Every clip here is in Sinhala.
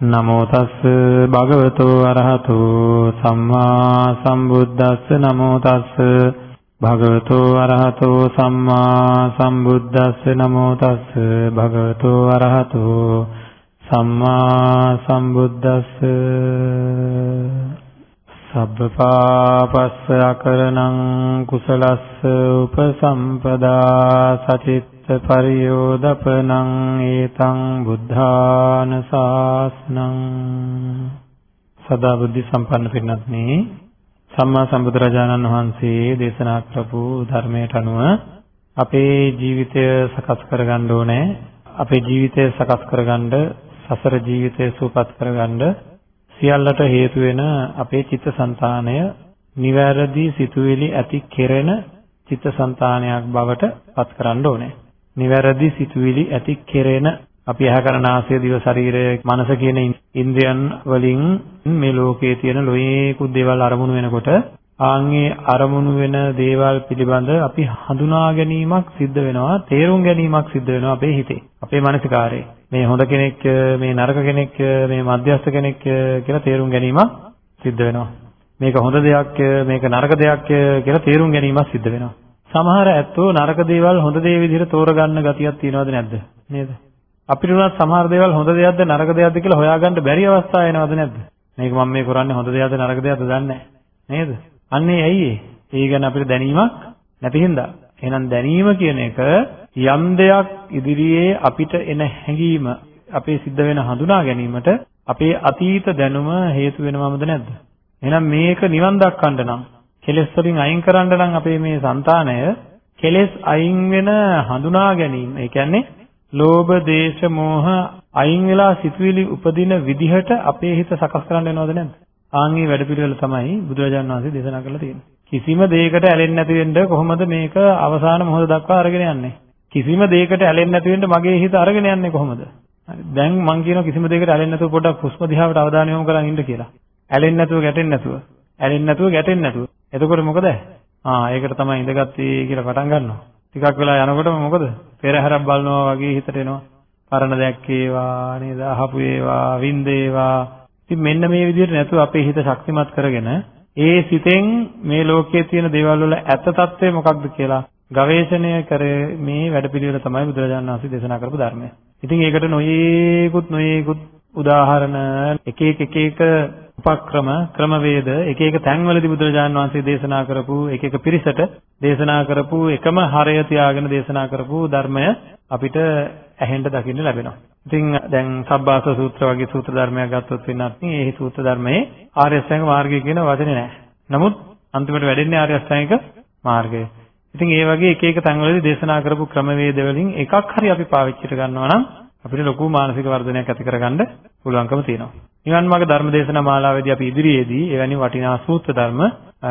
නමෝ තස්ස භගවතෝ අරහතෝ සම්මා සම්බුද්දස්ස නමෝ තස්ස භගවතෝ අරහතෝ සම්මා සම්බුද්දස්ස නමෝ තස්ස භගවතෝ අරහතෝ සම්මා සම්බුද්දස්ස සබ්බපාපස්ස අකරණං කුසලස්ස උපසම්පදා සචිත් පරියෝදපනං ඒතං බුද්ධාන ශාසනං සදා බුද්ධ සම්පන්න පින්වත්නි සම්මා සම්බුදුරජාණන් වහන්සේ දේශනා කරපු ධර්මයට අනුව අපේ ජීවිතය සකස් කරගන්න ඕනේ. අපේ ජීවිතය සකස් කරගන්න සසර ජීවිතය සූපත් කරගන්න සියල්ලට හේතු වෙන අපේ චිත්තසංතානය නිවැරදි සිතුවිලි ඇති කෙරෙන චිත්තසංතානයක් බවට පත් කරන්න ඕනේ. නිවැරදි සිතුවිලි ඇති කෙරෙන අපි ඇහැ කන නාසය දිව ශරීරය මනස කියන ඉන්ද්‍රයන් වලින් මේ ලෝකයේ තියෙන ලෝයේකුත් දේවල් අරමුණු වෙනකොට ආන්ගේ අරමුණු වෙන දේවල් පිළිබඳ අපි හඳුනා ගැනීමක් සිද්ධ වෙනවා තේරුම් ගැනීමක් සිද්ධ වෙනවා අපේ හිතේ අපේ මානසිකාරේ. මේ හොඳ කෙනෙක් මේ නරක කෙනෙක් මේ මධ්‍යස්ථ කෙනෙක් කියලා තේරුම් ගැනීමක් සිද්ධ වෙනවා. මේක හොඳ දෙයක් මේක නරක දෙයක් කියලා තේරුම් ගැනීමක් සිද්ධ වෙනවා. සමහර ඇත්තෝ නරක දේවල් හොඳ දේ විදිහට තෝරගන්න ගතියක් තියෙනවද නැද්ද? නේද? අපිට උනත් සමහර දේවල් හොඳ දෙයක්ද නරක දෙයක්ද කියලා හොයාගන්න බැරි අවස්ථා එනවද නැද්ද? මේක මම මේ කරන්නේ හොඳ දෙයක්ද නරක දෙයක්ද දන්නේ නේද? අන්නේ ඇයි ඒ? ඒ ගැන අපිට දැනීමක් නැති හින්දා. එහෙනම් දැනීම කියන එක යම් දෙයක් ඉදිරියේ අපිට එන හැඟීම අපේ සිද්ධ වෙන හඳුනා ගැනීමට අපේ අතීත දැනුම හේතු වෙනවමද නැද්ද? එහෙනම් මේක නිවන් දක්වන්න නම් කෙලෙස් වලින් අයින් කරන්න නම් අපේ මේ సంతානය කෙලෙස් අයින් වෙන හඳුනා ගැනීම. ඒ කියන්නේ ලෝභ, දේශ, මෝහ අයින් වෙලා සිතුවිලි උපදින විදිහට අපේ හිත සකස් කරන්න වෙනවද නැද්ද? ආන්ගේ වැඩපිළිවෙල තමයි බුදුරජාණන් වහන්සේ දේශනා කරලා තියෙන්නේ. කිසිම දෙයකට ඇලෙන්නේ නැති වෙන්න කොහොමද මේක අවසාන මොහොත දක්වා අරගෙන යන්නේ? කිසිම දෙයකට ඇලෙන්නේ නැති වෙන්න මගේ හිත අරගෙන යන්නේ කොහොමද? දැන් මං කියනවා කිසිම දෙයකට ඇලෙන්නේ නැතුව පොඩ්ඩක් හුස්ම දිහාවට අවධානය යොමු කරන් ඉන්න කියලා. ඇලෙන්නේ නැතුව ගැටෙන්නේ නැතුව. ඇලෙන්නේ නැතුව ගැටෙන්නේ නැතුව. එතකොට මොකද? ආ ඒකට තමයි ඉඳගත්තේ කියලා පටන් ගන්නවා. ටිකක් වෙලා යනකොටම මොකද? පෙරහැරක් බලනවා වගේ හිතට එනවා. පරණ දැක්කේවා නේද? අහපු ඒවා, වින්දේවා. ඉතින් මෙන්න මේ විදිහට නැතුව අපේ හිත ශක්තිමත් කරගෙන ඒ සිතෙන් මේ ලෝකයේ තියෙන දේවල් වල ඇත්ත తත්වය මොකක්ද කියලා ගවේෂණය කර මේ වැඩපිළිවෙල තමයි බුදුරජාණන් වහන්සේ දේශනා කරපු ධර්මය. ඉතින් ඒකට නොයේකුත් නොයේකුත් උදාහරණ එක එක එක එක උපක්‍රම ක්‍රමවේද එක එක තැන්වලදී බුදුරජාණන් වහන්සේ දේශනා කරපු එක එක පිරිසට දේශනා කරපු එකම හරය තියාගෙන දේශනා කරපු ධර්මය අපිට ඇහෙන්න දකින්න ලැබෙනවා. ඉතින් දැන් සබ්බාස සූත්‍ර වගේ සූත්‍ර ධර්මයක් ගත්තොත් වෙනත් මේ සූත්‍ර ධර්මයේ ආර්ය අෂ්ටාංග මාර්ගය කියන වචනේ නැහැ. නමුත් අන්තිමට වැඩෙන්නේ ආර්ය අෂ්ටාංගික මාර්ගය. ඉතින් ඒ වගේ එක එක තැන්වලදී දේශනා කරපු ක්‍රමවේද වලින් එකක් හරි අපි පාවිච්චි කරගන්නවා නම් අපිට ලොකු මානසික වර්ධනයක් ඇති කරගන්න පුළුවන්කම තියෙනවා. නිවන් මාර්ග ධර්ම දේශනා මාලාවේදී අපි ඉදිරියේදී එවැනි වටිනා සූත්‍ර ධර්ම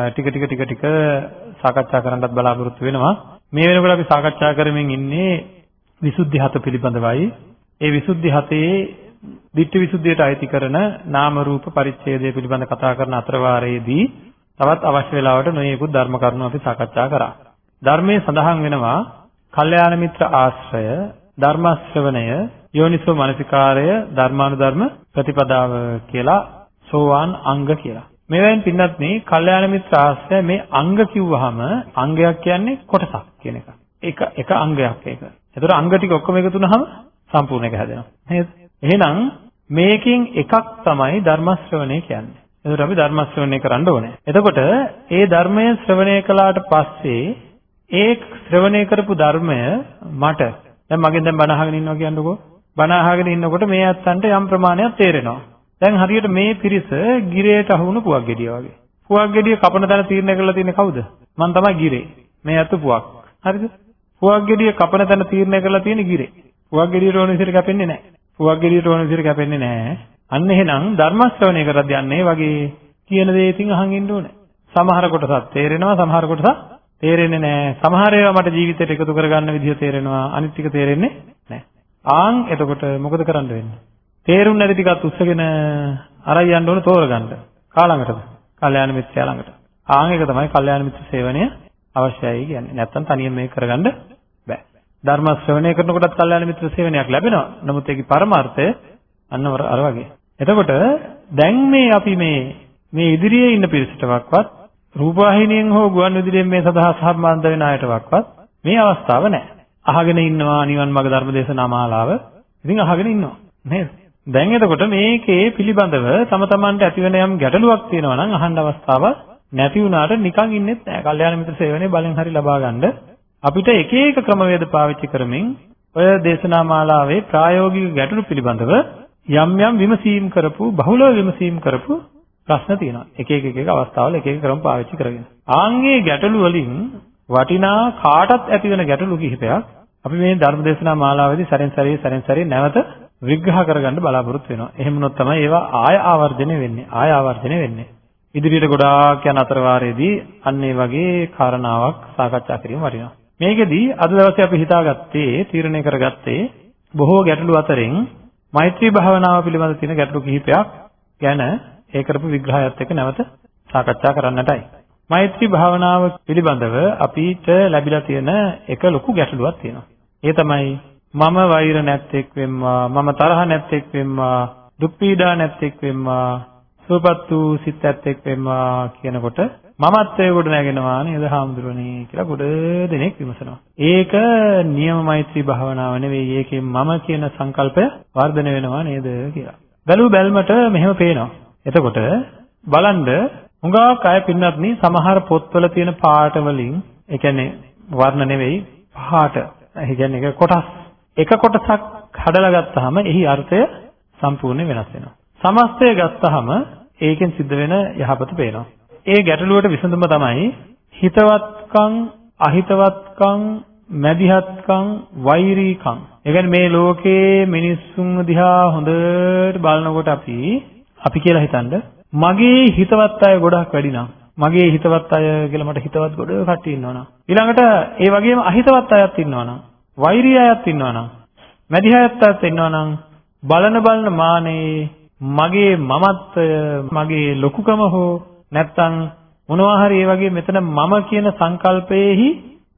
ටික ටික ටික ටික සාකච්ඡා කරන්නත් බලාපොරොත්තු වෙනවා. මේ වෙනකොට අපි සාකච්ඡා කරමින් ඉන්නේ විසුද්ධි හත පිළිබඳවයි. ඒ විසුද්ධි හතේ ditthi visuddhiyට අයිති කරන නාම රූප පරිච්ඡේදය පිළිබඳ කතා කරන අතරවාරයේදී තවත් අවශ්‍ය වෙලාවට නොයෙකුත් ධර්ම කරුණු අපි සාකච්ඡා කරා. ධර්මයේ සඳහන් වෙනවා කල්යාණ මිත්‍ර ආශ්‍රය ධර්ම ශ්‍රවණය යෝනිසෝ මනසිකාරය ධර්මානුධර්ම ප්‍රතිපදාව කියලා සෝවාන් අංග කියලා. මේවෙන් පින්නත් මේ කල්යාණ මිත්‍ර ආශ්‍රය මේ අංග කිව්වහම අංගයක් කියන්නේ කොටසක් කියන එක. එක එක අංගයක් ඒක. ඒතර අංග ටික ඔක්කොම එකතු වුනහම සම්පූර්ණ එක හැදෙනවා. නේද? එහෙනම් මේකෙන් එකක් තමයි ධර්ම ශ්‍රවණය කියන්නේ. එතකොට අපි ධර්ම ශ්‍රවණය කරන්න ඕනේ. එතකොට ඒ ධර්මය ශ්‍රවණය කළාට පස්සේ ඒ ශ්‍රවණය කරපු ධර්මය මට දැන් මගෙන් දැන් බණ අහගෙන ඉන්නවා කියන්නකෝ බණ අහගෙන ඉන්නකොට මේ අත්තන්ට යම් ප්‍රමාණයක් තේරෙනවා. දැන් හරියට මේ පිරිස ගිරේට අහුණු පුවක් ගෙඩිය වගේ. පුවක් ගෙඩිය කපන තැන තීරණය කරලා තියෙන්නේ කවුද? මං තමයි ගිරේ. මේ අත පුවක්. හරිද? පුවක් ගෙඩිය කපන තැන තීරණය කරලා තියෙන්නේ ගිරේ. පුවක් ගෙඩියට ඕන විදිහට කැපෙන්නේ නැහැ. පුවක් ගෙඩියට ඕන විදිහට කැපෙන්නේ නැහැ. අන්න එහෙනම් ධර්ම ශ්‍රවණය කරද්දී අන්න ඒ වගේ කියන දේ ඉතින් අහන් ඉන්න ඕනේ. සමහර කොටසක් තේරෙනවා සමහර කොටසක් තේරෙන්නේ නැහැ. සමහර ඒවා මට ජීවිතයට එකතු කරගන්න විදිහ තේරෙනවා අනිත් ටික තේරෙන්නේ නැහැ. ආන් එතකොට මොකද කරන්න වෙන්නේ? තේරුම් නැති ටිකත් උස්සගෙන අරයි යන්න ඕන තෝරගන්න. කාළඟටද? කල්යාණ මිත්‍රයා ළඟට. ආන් එක තමයි කල්යාණ මිත්‍ර සේවනය අවශ්‍යයි කියන්නේ. නැත්තම් තනියම මේක කරගන්න බෑ. ධර්ම ශ්‍රවණය කරනකොටත් කල්යාණ මිත්‍ර සේවනයක් ලැබෙනවා. නමුත් ඒකේ පරමාර්ථය අන්න අර වගේ. එතකොට දැන් මේ අපි මේ මේ ඉදිරියේ ඉන්න පිරිසටවත් රූපවාහිනියෙන් හෝ ගුවන් විදුලියෙන් මේ සඳහා සම්බන්ධ වෙන අයටවත් මේ අවස්ථාව නැහැ. අහගෙන ඉන්නවා නිවන් මාර්ග ධර්ම දේශනා මාලාව. ඉතින් අහගෙන ඉන්නවා. නේද? දැන් එතකොට මේකේ පිළිබඳව තම තමන්ට ඇතිවෙන යම් ගැටලුවක් තියෙනවා නම් අහන්න අවස්ථාවක් නැති වුණාට නිකන් ඉන්නෙත් නෑ. කල්යාණ මිත්‍ර සේවනයේ බලෙන් හරි ලබා ගන්න අපිට එක එක ක්‍රමවේද පාවිච්චි කරමින් ඔය දේශනා මාලාවේ ප්‍රායෝගික ගැටලු පිළිබඳව යම් යම් විමසීම් කරපු බහුලව විමසීම් කරපු ප්‍රශ්න තියෙනවා. එක එක එක එක අවස්ථාවල එක එක ක්‍රම පාවිච්චි කරගෙන. ආන්ගේ ගැටලු වලින් වටිනා කාටත් ඇති වෙන ගැටලු කිහිපයක් අපි මේ ධර්ම දේශනා මාලාවේදී සැරෙන් සැරේ සැරෙන් සැරේ නැවත විග්‍රහ කරගන්න බලාපොරොත්තු වෙනවා. එහෙම වුණොත් තමයි ඒවා ආය ආවර්ජනය වෙන්නේ. ආය ආවර්ජනය වෙන්නේ. ඉදිරියට ගොඩාක් යන අතර වාරයේදී අන්න ඒ වගේ කාරණාවක් සාකච්ඡා කිරීම වටිනවා. මේකෙදී අද දවසේ අපි හිතාගත්තේ තීරණය කරගත්තේ බොහෝ ගැටලු අතරින් මෛත්‍රී භාවනාව පිළිබඳ තියෙන ගැටලු කිහිපයක් ගැන ඒ කරපු විග්‍රහයත් එක්ක නැවත සාකච්ඡා කරන්නටයි. මෛත්‍රී භාවනාව පිළිබඳව අපිට ලැබිලා තියෙන එක ලොකු ගැටලුවක් තියෙනවා. ඒ තමයි මම වෛර නැත්තේක් වෙම්වා මම තරහ නැත්තේක් වෙම්වා දුක් පීඩා නැත්තේක් වෙම්වා සුවපත් වූ සිත් ඇත්තෙක් වෙම්වා කියනකොට මමත්වයේ ගොඩ නැගෙනවා නේද හාමුදුරනේ කියලා ගොඩ දෙනෙක් විමසනවා. ඒක නියම මෛත්‍රී භාවනාව නෙවෙයි. ඒකෙන් මම කියන සංකල්පය වර්ධනය වෙනවා නේද කියලා. බැලු බැල්මට මෙහෙම පේනවා. එතකොට බලන්න හුඟක් අය පින්නත් නී සමහර පොත්වල තියෙන පාට වලින් ඒ කියන්නේ වර්ණ නෙවෙයි පාට. ඒ කියන්නේ කොටස් එක කොටසක් හදලා ගත්තාම එහි අර්ථය සම්පූර්ණ වෙනස් වෙනවා. සමස්තය ගත්තාම ඒකෙන් සිද්ධ වෙන යහපත පේනවා. ඒ ගැටලුවට විසඳුම තමයි හිතවත්කම්, අහිතවත්කම්, මැදිහත්කම්, වෛරීකම්. ඒ කියන්නේ මේ ලෝකේ මිනිස්සුන් දිහා හොඳට බලනකොට අපි අපි කියලා හිතනද මගේ හිතවත් අය ගොඩක් වැඩි නම් මගේ හිතවත් අය කියලා මට හිතවත් ගොඩ කට්ටිය ඉන්නවනම් ඊළඟට ඒ වගේම අහිතවත් අයත් ඉන්නවනම් වෛරී අයත් ඉන්නවනම් මැදිහත් අයත් ඉන්නවනම් බලන බලන මානේ මගේ මමත්වය මගේ ලොකුකම හෝ නැත්තම් මොනවා හරි ඒ වගේ මෙතන මම කියන සංකල්පයේහි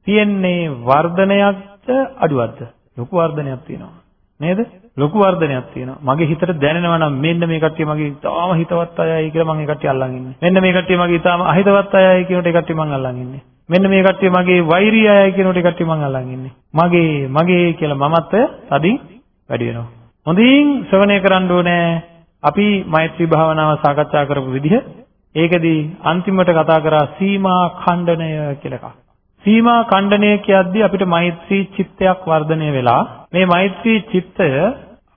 තියෙන්නේ වර්ධනයක්ද අඩුවක්ද? ලොකු වර්ධනයක් තියෙනවා. නේද? ලොකු වර්ධනයක් තියෙනවා. මගේ හිතට දැනෙනවා නම් මෙන්න මේ කට්ටිය මගේ තාම හිතවත් අයයි කියලා මම ඒ කට්ටිය අල්ලන් ඉන්නේ. මෙන්න මේ කට්ටිය මගේ තාම අහිතවත් අයයි කියනට ඒ කට්ටිය මම අල්ලන් ඉන්නේ. මෙන්න මේ කට්ටිය මගේ වෛරී අයයි කියනට ඒ කට්ටිය මම අල්ලන් ඉන්නේ. මගේ මගේ කියලා මමත්වය තදින් වැඩි වෙනවා. හොඳින් ශ්‍රවණය කරන්න ඕනේ. අපි මෛත්‍රී භාවනාව සාකච්ඡා කරපු විදිහ. ඒකදී අන්තිමට කතා කරා සීමා ඛණ්ඩනය කියලා එකක්. සීමා ඛණ්ඩනය කියද්දී අපිට මෛත්‍රී චිත්තයක් වර්ධනය වෙලා මේ මෛත්‍රී චිත්තය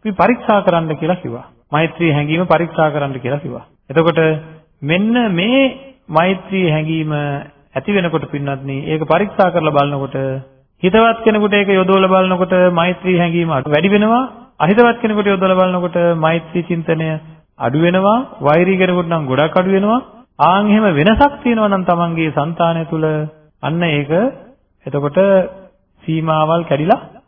අපි පරීක්ෂා කරන්න කියලා කිව්වා. මෛත්‍රී හැඟීම පරීක්ෂා කරන්න කියලා කිව්වා. එතකොට මෙන්න මේ මෛත්‍රී හැඟීම ඇති වෙනකොට පින්නත් ඒක පරීක්ෂා කරලා බලනකොට හිතවත් කෙනෙකුට ඒක යොදවලා බලනකොට මෛත්‍රී හැඟීම වැඩි වෙනවා අහිතවත් කෙනෙකුට යොදලා බලනකොට මෛත්‍රී චින්තනය අඩු වෙනවා වෛරී කෙනෙකුට නම් ගොඩක් අඩු වෙනවා ආන් එහෙම වෙනසක් තියෙනවා නම් තමන්ගේ సంతානය තුල අන්න ඒක එතකොට සීමාවල් කැඩිලා නැහැ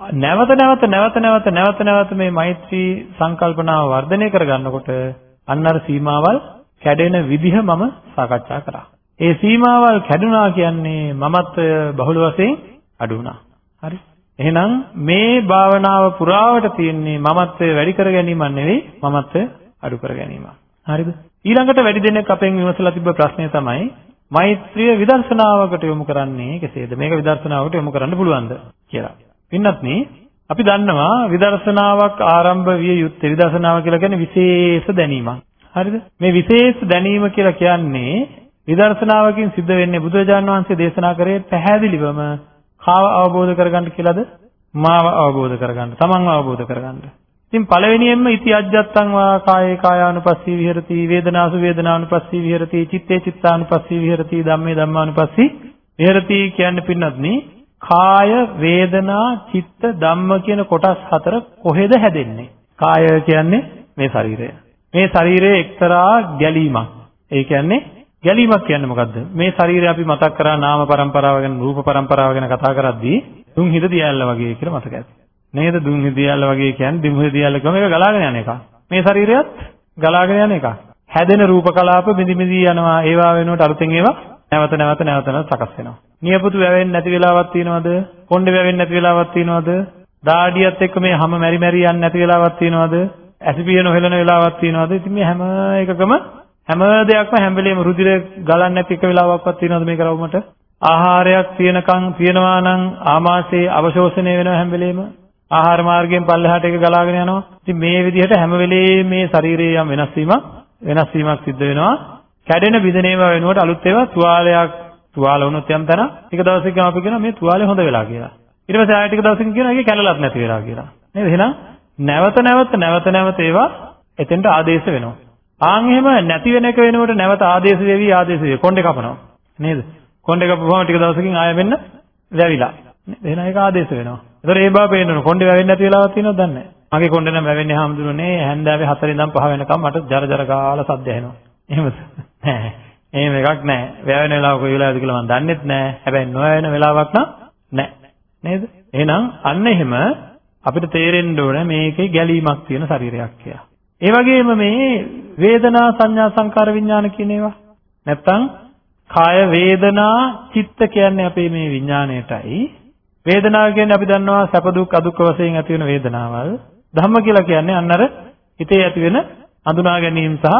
නැවත නැවත නැවත නැවත නැවත නැවත මේ මෛත්‍රී සංකල්පනාව වර්ධනය කරගන්නකොට අන්න අර සීමාවල් කැඩෙන විදිහ මම සාකච්ඡා කරා. ඒ සීමාවල් කැඩුනා කියන්නේ මමත්වය බහුල වශයෙන් අඩු වුණා. හරි. එහෙනම් මේ භාවනාව පුරාවට තියෙන්නේ මමත්වයේ වැඩි කර ගැනීමක් නෙවෙයි මමත්වය අඩු කර ගැනීමක්. හරිද? ඊළඟට වැඩි දෙනෙක් අපෙන් විමසලා තිබ්බ ප්‍රශ්නය තමයි මෛත්‍රිය විදර්ශනාවකට යොමු කරන්නේ කෙසේද? මේක විදර්ශනාවකට යොමු කරන්න පුළුවන්ද කියලා. පින්නත්නි අපි දන්නවා විදර්ශනාවක් ආරම්භ විය යුත්තේ විදර්ශනාව කියලා කියන්නේ විශේෂ දැනීමක්. හරිද? මේ විශේෂ දැනීම කියලා කියන්නේ විදර්ශනාවකින් සිද්ධ වෙන්නේ බුදුරජාණන් වහන්සේ දේශනා කරේ පැහැදිලිවම කාව අවබෝධ කරගන්න කියලාද? මාව අවබෝධ කරගන්න. තමන්ව අවබෝධ කරගන්න. ඉතින් පළවෙනියෙන්ම ඉති අජ්ජත්තං වා කායේ කායානුපස්සී විහෙරති වේදනාසු වේදනානුපස්සී විහෙරති චිත්තේ චිත්තානුපස්සී විහෙරති ධම්මේ ධම්මානුපස්සී විහෙරති කියන්නේ පින්නත්නි කාය වේදනා චිත්ත ධම්ම කියන කොටස් හතර කොහෙද හැදෙන්නේ? කාය කියන්නේ මේ ශරීරය. මේ ශරීරයේ එක්තරා ගැලීමක්. ඒ කියන්නේ ගැලීමක් කියන්නේ මොකද්ද? මේ ශරීරය අපි මතක් කරා නාම પરම්පරාව ගැන රූප પરම්පරාව ගැන කතා කරද්දී දුන් හිත දියල්ල වගේ කියලා මතක ඇති. නේද? දුන් හිත දියල්ල වගේ කියන්නේ දුන් හිත දියල්ල කියවම ඒක ගලාගෙන යන එක මේ ශරීරයත් ගලාගෙන යන එක හැදෙන රූප කලාප බිඳි බිඳි යනවා. ඒවා වෙනුවට අලුතෙන් ඒවා නැවත නැවත නැවත නැවත සකස් වෙනවා. නියපොතු වැවෙන්නේ නැති වෙලාවක් තියෙනවද? කොණ්ඩේ වැවෙන්නේ නැති වෙලාවක් තියෙනවද? දාඩියත් එක්ක මේ හැම මෙරි මෙරි යන්නේ නැති වෙලාවක් තියෙනවද? ඇසිපිය නොහෙලන වෙලාවක් තියෙනවද? ඉතින් මේ හැම එකකම හැම දෙයක්ම හැම වෙලේම රුධිර ගලන්නේ නැති එක වෙලාවක්වත් තියෙනවද මේක රවුමට? ආහාරයක් තියෙනකන් තියෙනවා නම් ආමාශයේ අවශෝෂණය වෙනවා හැම වෙලේම. ආහාර මාර්ගයෙන් පල්ලෙහාට ඒක ගලාගෙන යනවා. ඉතින් මේ විදිහට හැම වෙලේම මේ ශරීරයේ යම් වෙනස් වීමක් වෙනස් වීමක් සිද්ධ වෙනවා. කැඩෙන බිඳෙන ඒවා වෙනුවට අලුත් ඒවා තුවාලයක් තුවාල වුණොත් යම් තැන ටික දවසකින් අපි කියනවා මේ තුවාලේ හොඳ වෙලා කියලා. ඊට පස්සේ ආයෙ ටික දවසකින් කියනවා ඒකේ කැළලක් නැති වෙලා කියලා. නේද? එහෙනම් නැවත නැවත නැවත නැවත ඒවා එතෙන්ට ආදේශ වෙනවා. ආන් එහෙම නැති වෙන එක වෙනකොට නැවත ආදේශ වෙවි ආදේශ වෙවි කොණ්ඩේ කපනවා. නේද? කොණ්ඩේ කපපුවම ටික දවසකින් ආයෙ වෙන්න වැවිලා. එහෙනම් ඒක ආදේශ වෙනවා. ඒතර ඒ බව පේන්න ඕන. කොණ්ඩේ වැවෙන්නේ නැති වෙලාවක් තියෙනවද දන්නේ නැහැ. මගේ කොණ්ඩේ නම් වැවෙන්නේ හැමදෙරුනේ හැන්දෑවේ 4 ඉඳන් 5 වෙනකම් මට ජර ජර ගාලා සද්ද ඇහෙනවා. එහෙමද? නෑ. එහෙම එකක් නෑ. වැවෙන වෙලාව කොයි වෙලාවද කියලා මම දන්නෙත් නෑ. හැබැයි නොවැවෙන වෙලාවක් නම් නෑ. නේද? එහෙනම් අන්න එහෙම අපිට තේරෙන්න ඕන මේකේ ගැලීමක් තියෙන ශරීරයක් කියලා. ඒ වගේම මේ වේදනා සංඥා සංකාර විඥාන කියන ඒවා නැත්තම් කාය වේදනා චිත්ත කියන්නේ අපේ මේ විඥාණයටයි වේදනාව කියන්නේ අපි දන්නවා සැප දුක් අදුක් වශයෙන් ඇති වෙන වේදනාවල් ධම්ම කියලා කියන්නේ අන්න අර හිතේ ඇති වෙන අඳුනා ගැනීම සහ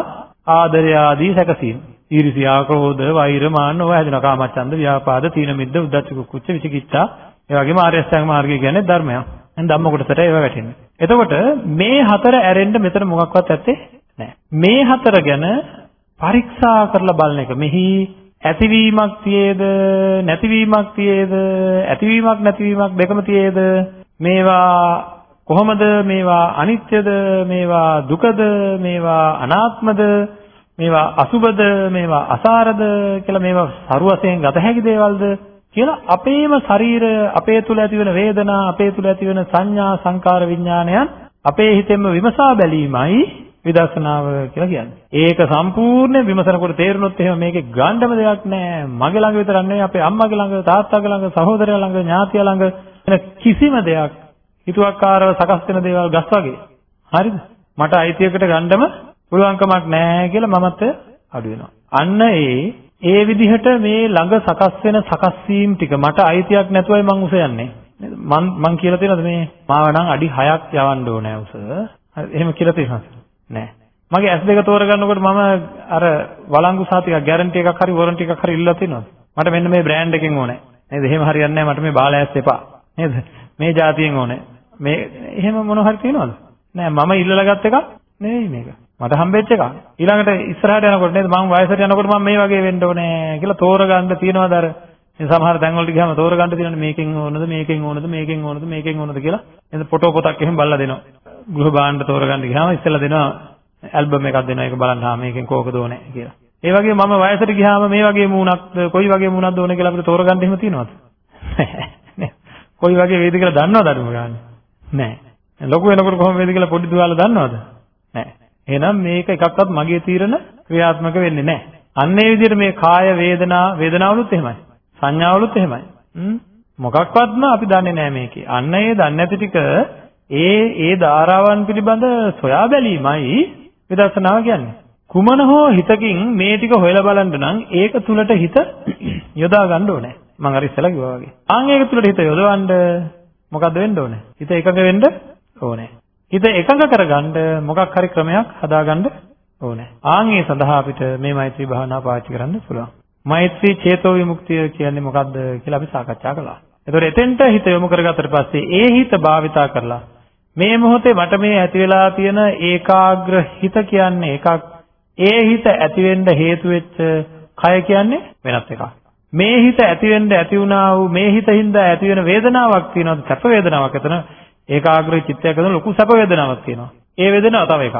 ආදරය ආදී සැකසීම ඊර්ෂ්‍යා ක්‍රෝධ වෛර මාන්න ඔය හැදෙනවා. කාමච්ඡන්ද ව්‍යාපාද තීන මිද්ද උද්ධච්ච කුච්ච විචිකිච්ඡා. ඒ වගේම ආර්ය අෂ්ටාංග මාර්ගය කියන්නේ ධර්මයක්. දැන් ධම්ම කොටසට ඒව වැටෙන්නේ. එතකොට මේ හතර ඇරෙන්න මෙතන මොකක්වත් ඇත්තේ නැහැ. මේ හතර ගැන පරීක්ෂා කරලා බලන එක. මෙහි ඇතිවීමක් තියේද නැතිවීමක් තියේද ඇතිවීමක් නැතිවීමක් දෙකම තියේද? මේවා කොහොමද? මේවා අනිත්‍යද? මේවා දුකද? මේවා අනාත්මද? මේවා අසුබද මේවා අසාරද කියලා මේවා සරු වශයෙන් ගත හැකි දේවල්ද කියලා අපේම ශරීරය අපේ තුල ඇතිවන වේදනා අපේ තුල ඇතිවන සංඥා සංකාර විඥානයන් අපේ හිතෙන්ම විමසා බැලීමයි විදර්ශනාව කියලා කියන්නේ. ඒක සම්පූර්ණ විමසනකොට තේරුනොත් එහෙම මේකේ ගාණ්ඩම දෙයක් නෑ. මගේ ළඟ විතරක් නෙවෙයි අපේ අම්මගේ ළඟ, තාත්තාගේ ළඟ, සහෝදරයා ළඟ, ඥාතියා ළඟ වෙන කිසිම දෙයක් හිතුවක්කාරව සකස් වෙන දේවල් ගස් වගේ. හරිද? මට අයිතියකට ගන්නම පුළුවන්කමක් නෑ කියලා මමත් අඩු වෙනවා. අන්න ඒ ඒ විදිහට මේ ළඟ සකස් වෙන සකස් වීම ටික මට අයිතියක් නැතුවයි මං උස යන්නේ. මං මං කියලා තියෙනවද මේ මාව නම් අඩි 6ක් යවන්න ඕනේ උස. එහෙම කියලා තියෙනවද? නෑ. මගේ S2 තෝරගන්නකොට මම අර වළංගු සාතික ගැරන්ටි එකක් හරි වොරන්ටි එකක් හරි ඉල්ලලා තියෙනවද? මට මෙන්න මේ බ්‍රෑන්ඩ් එකෙන් ඕනේ. නේද? එහෙම හරියන්නේ නැහැ මට මේ බාල ඇස් එපා. නේද? මේ જાතියෙන් ඕනේ. මේ එහෙම මොන හරි තියෙනවද? නෑ මම ඉල්ලලා ගත්ත එකක් නෙවෙයි මේක. මට හම්බෙච්ච එක. ඊළඟට ඉස්සරහට යනකොට නේද මම වයසට යනකොට මම මේ වගේ වෙන්න ඕනේ කියලා තෝරගන්න තියනවාද අර මේ සමහර තැන් වලට ගියාම තෝරගන්න තියෙනවනේ මේකෙන් ඕනද මේකෙන් ඕනද මේකෙන් ඕනද මේකෙන් ඕනද කියලා එතන ෆොටෝ පොතක් එහෙම බලලා දෙනවා. ගෘහ භාණ්ඩ තෝරගන්න ගියාම ඉස්සෙල්ලා දෙනවා ඇල්බම් එකක් දෙනවා ඒක බලන්න හා මේකෙන් කෝකද ඕනේ කියලා. ඒ වගේ මම වයසට ගියාම මේ වගේ මූණක්ද කොයි වගේ මූණක්ද ඕනේ කියලා අපිට තෝරගන්න එහෙම තියෙනවද? කොයි වගේ වේද කියලා දන්නවද අඩුම ගන්න? නැහැ. ලොකු වෙනකොට කොහොම වේද කියලා පොඩි දුවාලා දන්නවද? නැහැ. එහෙනම් මේක එකක්වත් මගේ තීරණ ක්‍රියාත්මක වෙන්නේ නැහැ. අන්න ඒ විදිහට මේ කාය වේදනා වේදනාවලුත් එහෙමයි. සංඥාවලුත් එහෙමයි. මොකක්වත්ම අපි දන්නේ නැහැ මේකේ. අන්න ඒ දන්නේ නැති ටික ඒ ඒ ධාරාවන් පිළිබඳ සොයා බැලීමයි විදර්ශනාව කියන්නේ. කුමන හෝ හිතකින් මේ ටික හොයලා බලන්න නම් ඒක තුලට හිත යොදා ගන්න ඕනේ. මම අර ඉස්සෙල්ලා කිව්වා වගේ. ආන් ඒක තුලට හිත යොදවන්න මොකද්ද වෙන්න ඕනේ? හිත එකඟ වෙන්න ඕනේ. හිත එකඟ කරගන්න මොකක් හරි ක්‍රමයක් හදාගන්න ඕනේ. ආන් ඒ සඳහා අපිට මේ මෛත්‍රී භාවනාව පාවිච්චි කරන්න පුළුවන්. මෛත්‍රී චේතෝ විමුක්තිය කියන්නේ මොකක්ද කියලා අපි සාකච්ඡා කළා. ඒතකොට එතෙන්ට හිත යොමු කරගත්තට පස්සේ ඒ හිත භාවිතා කරලා මේ මොහොතේ මට මේ ඇති වෙලා තියෙන ඒකාග්‍ර හිත කියන්නේ එකක්. ඒ හිත ඇති වෙන්න හේතු වෙච්ච කය කියන්නේ වෙනත් එකක්. මේ හිත ඇති වෙන්න ඇති වුණා වූ මේ හිතින්ද ඇති වෙන වේදනාවක් තියෙනවද? සැප වේදනාවක් එතන ඒකාග්‍ර චිත්තයක් හදන ලොකු සැප වේදනාවක් තියෙනවා. ඒ වේදනාව තව එකක්.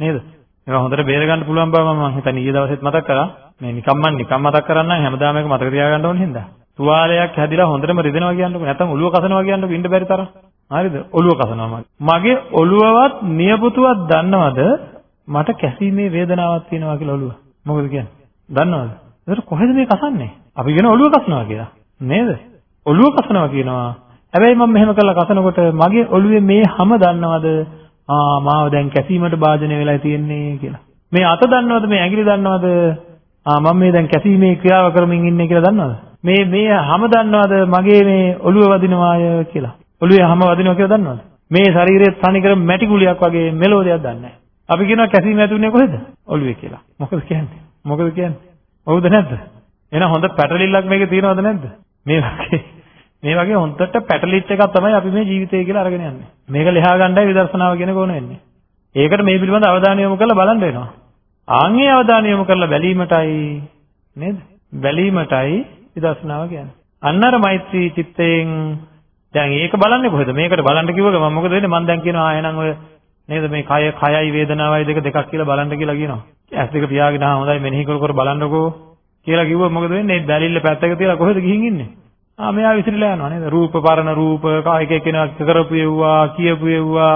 නේද? මේවා හොඳට බේර ගන්න පුළුවන් බව මම හිතන්නේ ඊයේ දවසෙත් මතක් කරා. මේ නිකම්ම නිකම් මතක් කරන්නම් හැමදාම මේක මතක තියාගන්න ඕන හින්දා. තුවාලයක් හැදිලා හොඳටම රිදෙනවා කියන්නකො නැත්නම් ඔළුව කසනවා කියන්නකො ඉන්න බැරි තරම්. හරිද? ඔළුව කසනවා මගේ ඔළුවවත් නියපොතුවත් දන්නවද මට කැසීමේ වේදනාවක් තියෙනවා කියලා ඔළුව. මොකද කියන්නේ? දන්නවද? ඒකට කොහෙද මේ කසන්නේ? අපි කියන ඔළුව කසනවා කියලා. නේද? ඔළුව කසනවා කියනවා. හැබැයි මම මෙහෙම කරලා කසනකොට මගේ ඔළුවේ මේ හැම දන්නවද? ආ මාව දැන් කැසීමට භාජනය වෙලා තියෙන්නේ කියලා. මේ අත දන්නවද මේ ඇඟිලි දන්නවද? ආ මම මේ දැන් කැසීමේ ක්‍රියාව කරමින් ඉන්නේ කියලා දන්නවද? මේ මේ හැම දන්නවද මගේ මේ ඔළුව වදිනවාය කියලා. ඔළුවේ හැම වදිනවා කියලා දන්නවද? මේ ශරීරයේ තනිකර මැටි ගුලියක් වගේ මෙලෝ දෙයක් දන්නේ නැහැ. අපි කියනවා කැසීම ඇතුනේ කොහෙද? ඔළුවේ කියලා. මොකද කියන්නේ? මොකද කියන්නේ? හවුද නැද්ද? එහෙනම් හොඳ පැටලිල්ලක් මේකේ තියෙනවද නැද්ද? මේ වගේ මේ වගේ හොඳට පැටලිච්ච එකක් තමයි අපි මේ ජීවිතය කියලා අරගෙන යන්නේ. මේක ලියා ගන්නයි විදර්ශනාව කියන කෝණ වෙන්නේ. ඒකට මේ පිළිබඳ අවධානය යොමු කරලා බලන්න වෙනවා. ආන්ගේ අවධානය යොමු කරලා බැලීමටයි නේද? බැලීමටයි විදර්ශනාව කියන්නේ. අන්නර මෛත්‍රී චිත්තයෙන් දැන් ඒක බලන්නේ කොහෙද? මේකට බලන්න කිව්ව ගමන් මොකද වෙන්නේ? මම දැන් කියනවා එහෙනම් ඔය නේද මේ කය කයයි වේදනාවයි දෙක දෙකක් කියලා බලන්න කියලා කියනවා. ඇස් දෙක පියාගෙන ආ හොඳයි මෙනෙහි කර කර බලන්නකෝ කියලා කිව්වොත් මොකද වෙන්නේ? දැලිල්ල පැත්තක තියලා කොහෙද ගිහින් ඉන්නේ? ආ මෙයා විසිරලා යනවා නේද? රූප පරණ රූප කායික කෙනෙක් කරපු යුවා කියපු යුවා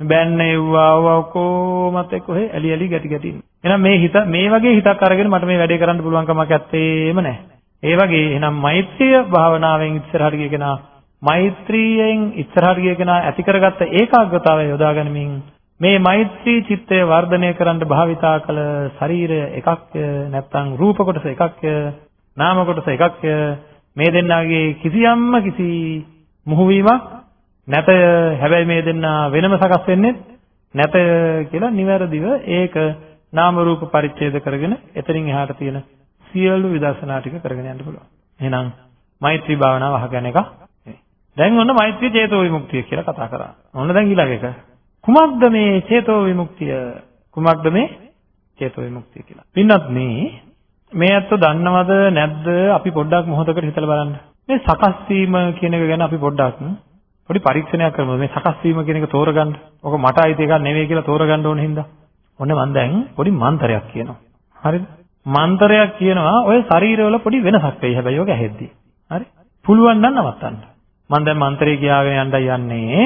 බෑන්න යුවා ඔක්කොමත් එක්ක ඔහෙ ඇලි ඇලි ගැටි ගැටි ඉන්නේ. එහෙනම් මේ හිත මේ වගේ හිතක් අරගෙන මට මේ වැඩේ කරන්න පුළුවන් කමක් ඇත්තේම නැහැ. ඒ වගේ එහෙනම් මෛත්‍රිය භාවනාවෙන් ඉස්සරහට ගිය කෙනා මෛත්‍රියෙන් ඉස්සරහට ගිය කෙනා ඇති කරගත්ත ඒකාග්‍රතාවය යොදා ගනිමින් මේ මෛත්‍රී චිත්තය වර්ධනය කරන්න භාවිතා කළ ශරීරය එකක්ය නැත්නම් රූප කොටස එකක්ය නාම කොටස එකක්ය මේ දෙන්නාගේ කිසියම්ම කිසි මුහුවීමක් නැතය හැබැයි මේ දෙන්නා වෙනම සකස් වෙන්නේ නැතය කියලා නිවැරදිව ඒක නාම රූප පරිච්ඡේද කරගෙන එතනින් එහාට තියෙන සියලු විදර්ශනා ටික කරගෙන යන්න පුළුවන්. එහෙනම් මෛත්‍රී භාවනාව අහගෙන එක දැන් ඔන්න මෛත්‍රී චේතෝ විමුක්තිය කියලා කතා කරා. ඔන්න දැන් ඊළඟ එක. කුමක්ද මේ චේතෝ විමුක්තිය? කුමක්ද මේ චේතෝ විමුක්තිය කියලා? පින්නත් මේ මේ අත්ව දන්නවද නැද්ද අපි පොඩ්ඩක් මොහොතකට හිතලා බලන්න. මේ සකස් වීම කියන එක ගැන අපි පොඩ්ඩක් පොඩි පරීක්ෂණයක් කරමු. මේ සකස් වීම කියන එක තෝරගන්න. ඔක මට අයිති එකක් නෙවෙයි කියලා තෝරගන්න ඕන හින්දා. ඔන්න මම දැන් පොඩි මන්තරයක් කියනවා. හරිද? මන්තරයක් කියනවා ඔය ශරීරවල පොඩි වෙනසක් වෙයි හැබැයි ඔක ඇහෙද්දි. හරි? පුළුවන් නම් නවත්තන්න. මම දැන් මන්ත්‍රය කියාගෙන යන්නයි යන්නේ.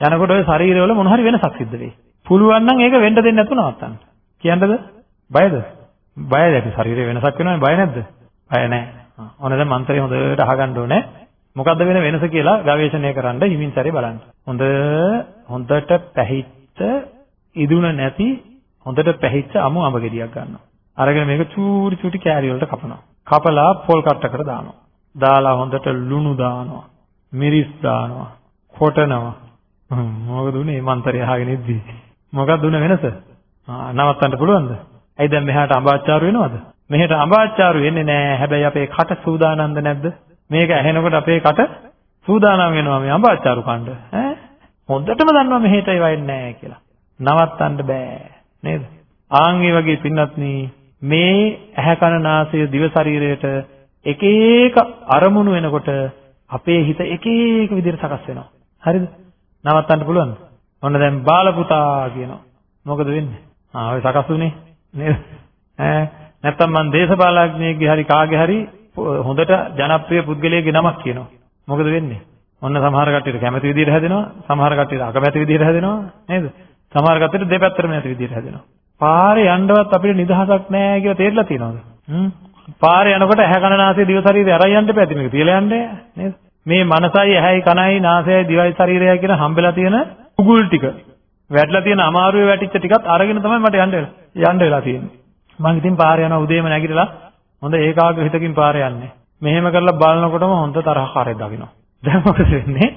යනකොට ඔය ශරීරවල මොන හරි වෙනසක් සිද්ධ වෙයි. පුළුවන් නම් ඒක වෙන්න දෙන්නේ නැතුව නවත්තන්න. කියන්නද? බයද? බයද? අපි ශරීරේ වෙනසක් වෙනවනේ බය නැද්ද? බය නැහැ. ඔන්න දැන් මන්ත්‍රය හොඳට අහගන්න ඕනේ. මොකද්ද වෙන වෙනස කියලා ගවේෂණය කරන්න හිමින් සැරේ බලන්න. හොඳ හොඳට පැහිච්ච ඉදුණ නැති හොඳට පැහිච්ච අමු අඹ ගෙඩියක් ගන්නවා. අරගෙන මේක චූටි චූටි කෑලි වලට කපනවා. කපලා පොල් කට්ටකට දානවා. දාලා හොඳට ලුණු දානවා. මිරිස් දානවා. කොටනවා. මොකද උනේ මන්තරය අහගෙන ඉද්දි. මොකක්ද උනේ වෙනස? නවත්තන්න පුළුවන්ද? ඇයි දැන් මෙහාට අඹාච්චාරු වෙනවද? මෙහෙට අඹාච්චාරු වෙන්නේ නැහැ. හැබැයි අපේ කට සූදානම්ද නැද්ද? මේක ඇහෙනකොට අපේ කට සූදානම් වෙනවා මේ අඹාච්චාරු කන්න. ඈ හොඳටම දන්නවා මෙහෙට ඒව එන්නේ නැහැ කියලා. නවත්තන්න බෑ. නේද? ආන් වගේ පින්නත්නි මේ ඇහැ කන නාසය දිව ශරීරයට එක එක අරමුණු වෙනකොට අපේ හිත එක එක විදිහට සකස් වෙනවා. හරිද? නවත්තන්න පුළුවන්ද? ඔන්න දැන් බාල පුතා කියනවා. මොකද වෙන්නේ? ආ ඔය සකස් උනේ නේද? ඈ නැත්තම් මං දේශපාලඥයෙක්ගේ හරි කාගේ හරි හොඳට ජනප්‍රිය පුද්ගලයෙක්ගේ නමක් කියනවා. මොකද වෙන්නේ? ඔන්න සමහර කට්ටියට කැමති විදිහට හැදෙනවා, සමහර කට්ටියට අකමැති විදිහට හැදෙනවා නේද? සමහර කට්ටියට දෙපැත්තටම නැති විදිහට හැදෙනවා. පාරේ යන්නවත් අපිට නිදහසක් නැහැ කියලා තේරලා තියෙනවද? හ්ම්. පාරේ යනකොට ඇහැ කන නාසය දිව ශරීරය අරන් යන්න බෑ. මේක තියලා යන්නේ නේද? මේ මනසයි ඇහැයි කනයි නාසයයි දිවයි ශරීරයයි කියන හම්බෙලා තියෙන උගුල් ටික වැටලා තියෙන අමාරුවේ වැටිච්ච ටිකත් අරගෙන තමයි මට යන්න යන්න වෙලා තියෙන්නේ. මම ඉතින් පාරේ යනවා උදේම නැගිටලා හොඳ ඒකාග්‍ර හිතකින් පාරේ යන්නේ. මෙහෙම කරලා බලනකොටම හොඳ තරහකාරයෙක් දකින්න. දැන් මොකද වෙන්නේ?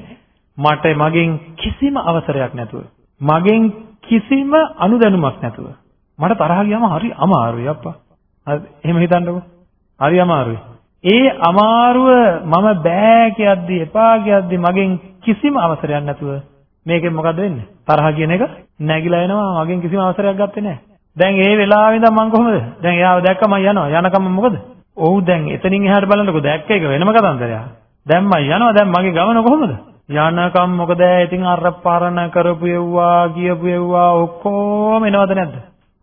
මට මගෙන් කිසිම අවසරයක් නැතුව මගෙන් කිසිම අනුදැනුමක් නැතුව මට තරහ ගියාම හරි අමාරුයි අප්පා. හරි එහෙම හිතන්නකෝ. හරි අමාරුයි. ඒ අමාරුව මම බෑ කියද්දි එපා කියද්දි මගෙන් කිසිම අවසරයක් නැතුව මේකෙන් මොකද වෙන්නේ? තරහ කියන එක නැగిලා එනවා මගෙන් කිසිම අවසරයක් ගත්තේ නැහැ. දැන් ඒ වෙලාවෙ ඉඳන් මම කොහොමද? දැන් එයාව දැක්කම යනවා. යනකම් මොකද? ඔව් දැන් එතනින් එහාට බලන්නකෝ දැක්ක එක වෙනම කතන්දරයක්. දැන් මම යනවා දැන් මගේ ගමන කොහොමද? යනකම් මොකද? ඉතින් අර පරණ කරපු යවුවා, ගියපු යවුවා ඔක්කොම එනවද නැද්ද?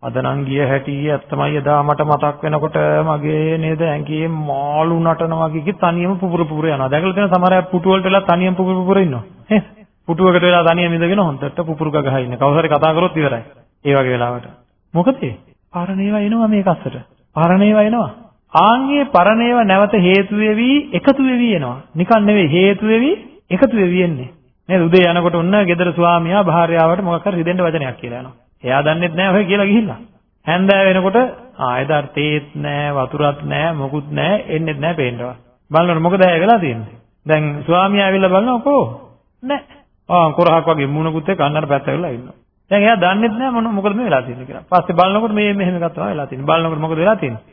අද නම් ගිය හැටි ඇත්තමයි එදා මට මතක් වෙනකොට මගේ නේද ඇඟේ මාළු නටනවා කිකි තනියම පුපුර පුපුර යනවා. දැකලා තියෙන සමහර අය පුටු වලට වෙලා තනියම පුපුර පුපුර ඉන්නවා. පුටුවකට වෙලා තනියම ඉඳගෙන හොන්දට පුපුරු ගගහ ඉන්න. කවුරු හරි කතා කරොත් ඉවරයි. ඒ වගේ වෙලාවට. මොකද ඒ? පරණ ඒවා එනවා මේ කස්සට. පරණ ඒවා එනවා. ආන්ගේ පරණ ඒවා නැවත හේතු වෙවි එකතු වෙවි එනවා. නිකන් නෙවෙයි හේතු වෙවි එකතු වෙවි එන්නේ. නේද? උදේ යනකොට ඔන්න ගෙදර ස්වාමියා භාර්යාවට මොකක් හරි රිදෙන්න වචනයක් කියලා යනවා. එයා දන්නෙත් නැහැ ඔය කියලා ගිහිල්ලා. හැන්දෑව වෙනකොට ආ එදා තේත් නැහැ වතුරත් නැහැ මොකුත් නැහැ එන්නෙත් නැහැ පේන්නවා. බලනකොට මොකද ඇය වෙලා තියෙන්නේ? දැන් ස්වාමියා ඇවිල්ලා බලනවා කො නැහැ. ආ කොරහක් වගේ මූණකුත් එක්ක අන්නර පැත්ත වෙලා ඉන්නවා. දැන් එයා දන්නෙත් නැහැ මොන මොකද මේ වෙලා තියෙන්නේ කියලා. පස්සේ බලනකොට මේ මෙහෙම එකක් තමයි වෙලා තියෙන්නේ. බලනකොට මොකද වෙලා තියෙන්නේ?